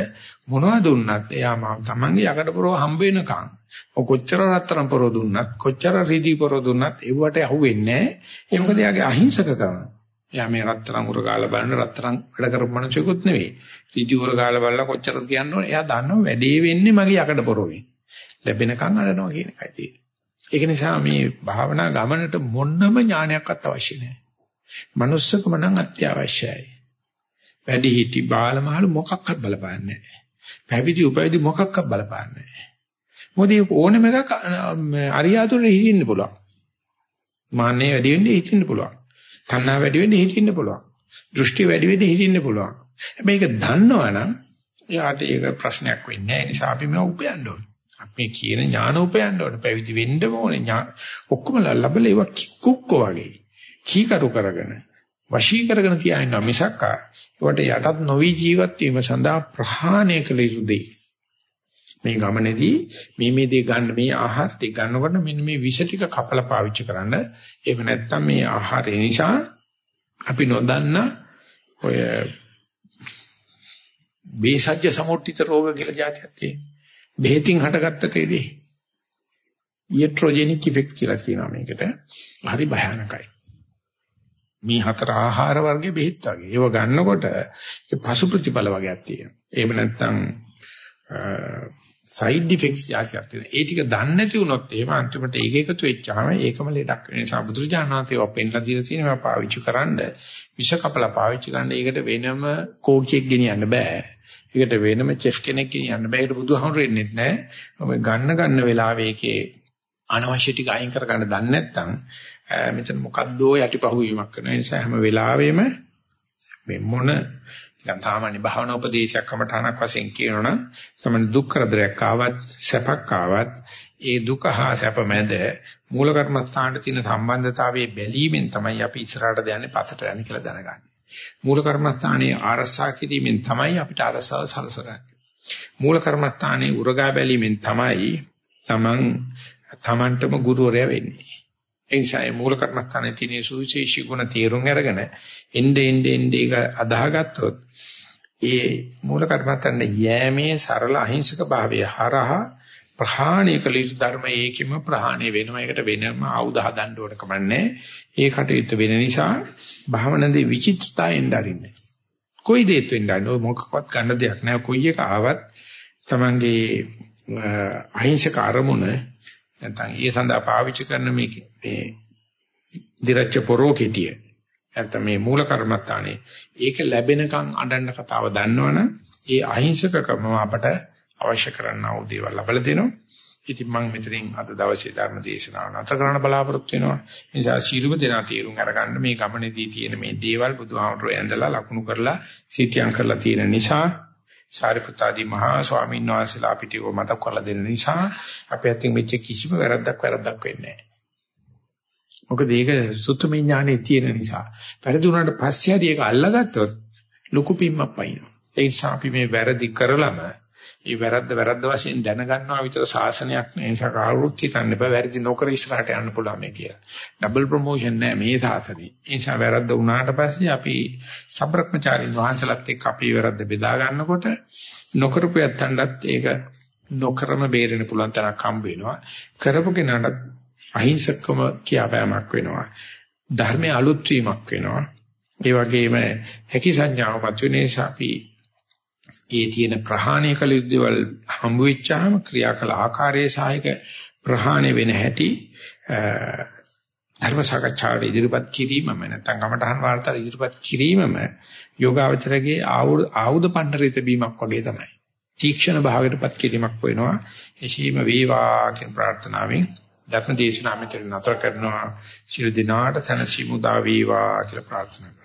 මොනවද දුන්නත් එයා තමන්ගේ යකඩ පොරව හම්බ වෙනකන් ඔය කොච්චර රත්තරන් පොරව දුන්නත් කොච්චර රීදි පොරව දුන්නත් ඒවට අහුවෙන්නේ නැහැ. ඒ මොකද එයාගේ අහිංසකකම. එයා මේ රත්තරන් උර ගාලා බලන රත්තරන් වැඩ කරපු මිනිසෙකුත් නෙවෙයි. රීදි උර ගාලා බලලා කොච්චරද කියන්න එයා දන්නව වැඩේ වෙන්නේ මගේ යකඩ පොරවෙන්. ලැබෙනකන් අරනවා කියන එකයි තියෙන්නේ. ඒක නිසා මේ භාවනා ගමනට මොන්නම ඥානයක්වත් අවශ්‍ය නැහැ. manussකම නම් අත්‍යවශ්‍යයි. වැඩි හිටි බාලමහල මොකක්වත් බලපාන්නේ නැහැ. පැවිදි උපවිදි මොකක්වත් බලපාන්නේ නැහැ. මොකද ඒක ඕනෙම එකක් අරියාතුරේ හිටින්න පුළුවන්. මාන්නේ වැඩි වෙන්නේ හිටින්න පුළුවන්. තණ්හා වැඩි වෙන්නේ හිටින්න පුළුවන්. දෘෂ්ටි වැඩි වෙන්නේ හිටින්න පුළුවන්. හැබැයි ඒක දන්නවනම් එයාට ඒක ප්‍රශ්නයක් වෙන්නේ නැහැ. ඒ නිසා අපි මේව උපයන්න ඕනේ. අපි කියන ඥාන උපයන්න ඕනේ. පැවිදි වෙන්න ඕනේ. ඥාන ඔක්කොම ලැබල ඒවා කුක්කෝ වගේ. කීකරු කරගෙන වශී කරගෙන තියාගෙන මිසක් ඒවට යටත් නොවි ජීවත් වීම සඳහා ප්‍රහාණය කළ යුතු දෙයි. මේ ගමනේදී මේ මේ දේ ගන්න මේ ආහාර ටික ගන්නකොට මෙන්න මේ විෂ ටික කපලා පාවිච්චි කරන්න. එහෙම නැත්නම් මේ ආහාරය නිසා අපි නොදන්න ඔය බේසජ්‍ය සමුට්ඨිත රෝග කියලා જાතියක් තියෙනවා. බෙහෙතින් හටගත්ත තේදී ඊට්‍රොජෙනික් ඉෆෙක්ට් කියලා කියනවා මේකට. හරි භයානකයි. මේ හතර ආහාර වර්ගයේ බෙහෙත් වගේ. ඒව ගන්නකොට ඒ පසු ප්‍රතිඵල වගේක් තියෙනවා. එහෙම නැත්නම් සයිඩ් ඉෆෙක්ට්ස් යාතියක් තියෙනවා. ඒ ටික දන්නේ නැති වුණොත් එහෙම අන්තිමට ඒක එකතු වෙච්චාම ඒකම ලෙඩක් වෙන නිසා බුදුරජාණන් වහන්සේ ඔපෙන්ලා දීලා තියෙනවා පාවිච්චි කරන්න විෂ කපලා පාවිච්චි කරන්න ඒකට වෙනම කෝකියෙක් ගෙනියන්න බෑ. ඒකට වෙනම චෙෆ් කෙනෙක් ගෙනියන්න බෑ. ඒකට බුදුහාමුදුරු වෙන්නේ නැහැ. ඔබ ගන්න ගන්න වෙලාවේ ඒකේ අනවශ්‍ය ටික අයින් කර ගන්න දන්නේ නැත්නම් මෙතන මොකද්දෝ යටිපහුවීමක් කරන නිසා හැම වෙලාවෙම මේ මොන නිකන් සාමාන්‍ය භාවනා උපදේශයක් කමඨානක් වශයෙන් කියනවනම් තමයි දුක් කරදරයක් ආවත් සැපක් ආවත් ඒ දුක හා සැප මැද මූල කර්මස්ථානට තියෙන සම්බන්ධතාවයේ බැලීමෙන් තමයි අපි ඉස්සරහට යන්නේ පස්සට යන්නේ කියලා දැනගන්නේ. මූල කර්මස්ථානයේ ආරසා කිරීමෙන් තමයි අපිට ආරසාව සලසගන්නේ. මූල කර්මස්ථානයේ උරගා බැලීමෙන් තමයි තමන් තමන්ටම ගුරුවරයා වෙන්නේ. ඒ නිසා මේ මූල කර්මස්ථානයේ තියෙන සුවිශේෂී ගුණ තේරුම් අරගෙන එnde ende ende එක අදාහගත්තොත් ඒ මූල කර්මස්ථානයේ යෑමේ සරල අහිංසක භාවය හරහා ප්‍රහාණය කළ යුතු ධර්ම ඒකෙම ප්‍රහාණය වෙනවා. ඒකට වෙනම ආයුධ හදන්න ඕන කමන්නේ. ඒ කටයුත්ත වෙන නිසා භාවනාවේ විචිත්‍රතාවෙන් දරින්නේ. කොයි දෙයක් වෙන්න ඕන මොකක්වත් ගන්න දෙයක් නෑ. කොයි එක ආවත් Tamange අහිංසක අරමුණ නැත්නම් ඒ සඳහා පාවිච්චි කරන මේ මේ දිරච්ච පොරෝකෙටිය නැත්නම් මේ මූල කර්මත්තානේ ඒක ලැබෙනකන් අඬන්න කතාව දන්නවනම් ඒ අහිංසකකම අපට අවශ්‍ය කරන්නා වූ දේවල් ලබලා දෙනවා. ඉතින් මම මෙතනින් අද දවසේ ධර්ම දේශනාව නැතර කරන්න බලාපොරොත්තු වෙනවා. ඒ නිසා ශීරුම දෙනා තීරුම් අරගන්න මේ ගමනේදී තියෙන මේ දේවල් බුදුහාමුදුරේ ඇඳලා ලකුණු කරලා සිටියම් කරලා තියෙන නිසා සාරිපුත්තාදී මහා ස්වාමීන් වහන්සේලා අපිට ඒක මතක් කරලා දෙන්න නිසා අපේ අතින් මෙච්ච කිසිම වැරද්දක් වැරද්දක් වෙන්නේ නැහැ. මොකද ඒක සුත්තමේ ඥානෙ තියෙන නිසා. වැරදි වුණාට පස්සේ හරි ඒක අල්ලගත්තොත් ලොකු පිම්මක් පයින්නවා. ඒ නිසා අපි මේ වැරදි කරලම ඒ වැරද්ද වැරද්ද වශයෙන් දැනගන්නවා විතර සාසනයක් නේ. ඒ නිසා කවුරුත් හිතන්න එපා වැරදි නොකර ඉස්සරහට යන්න පුළුවන් මේ කියලා. ඩබල් ප්‍රොමෝෂන් නෑ මේ සාසනේ. ඒ නිසා වැරද්ද වුණාට පස්සේ අපි සම්බ්‍රක්‍මචාරින් වහන්සලත් එක්ක අපි වැරද්ද බෙදා ගන්නකොට නොකරපු යත්තන්ටත් ඒක නොකරම බේරෙන්න පුළුවන් තරක් හම්බ වෙනවා. කරපු කෙනාට අහිංසකම කියාපෑමක් වෙනවා. ධර්මයේ අලුත් වීමක් වෙනවා. ඒ වගේම හැකි සංඥාව මත වෙන නිසා අපි ඒ තියෙන ප්‍රහාණය කළ යුද්ධවල හම්බ වෙච්චාම ක්‍රියා කළ ආකාරයේ සහායක ප්‍රහාණය වෙන හැටි ධර්ම සාකච්ඡාවට ඉදිරිපත් කිරීමම නැත්නම් කමඨහන් වාර්තාවට ඉදිරිපත් කිරීමම යෝගාවචරයේ ආයුධ පණ්ඩරිත බීමක් වගේ තමයි. තීක්ෂණ භාවයටපත් කිරීමක් වෙනවා. එසීම වේවා කියන ප්‍රාර්ථනාවෙන් ධර්ම දේශනාව මෙතන නතර කරනවා. ශිර දිනාට තනසි මුදා වේවා කියලා ප්‍රාර්ථනා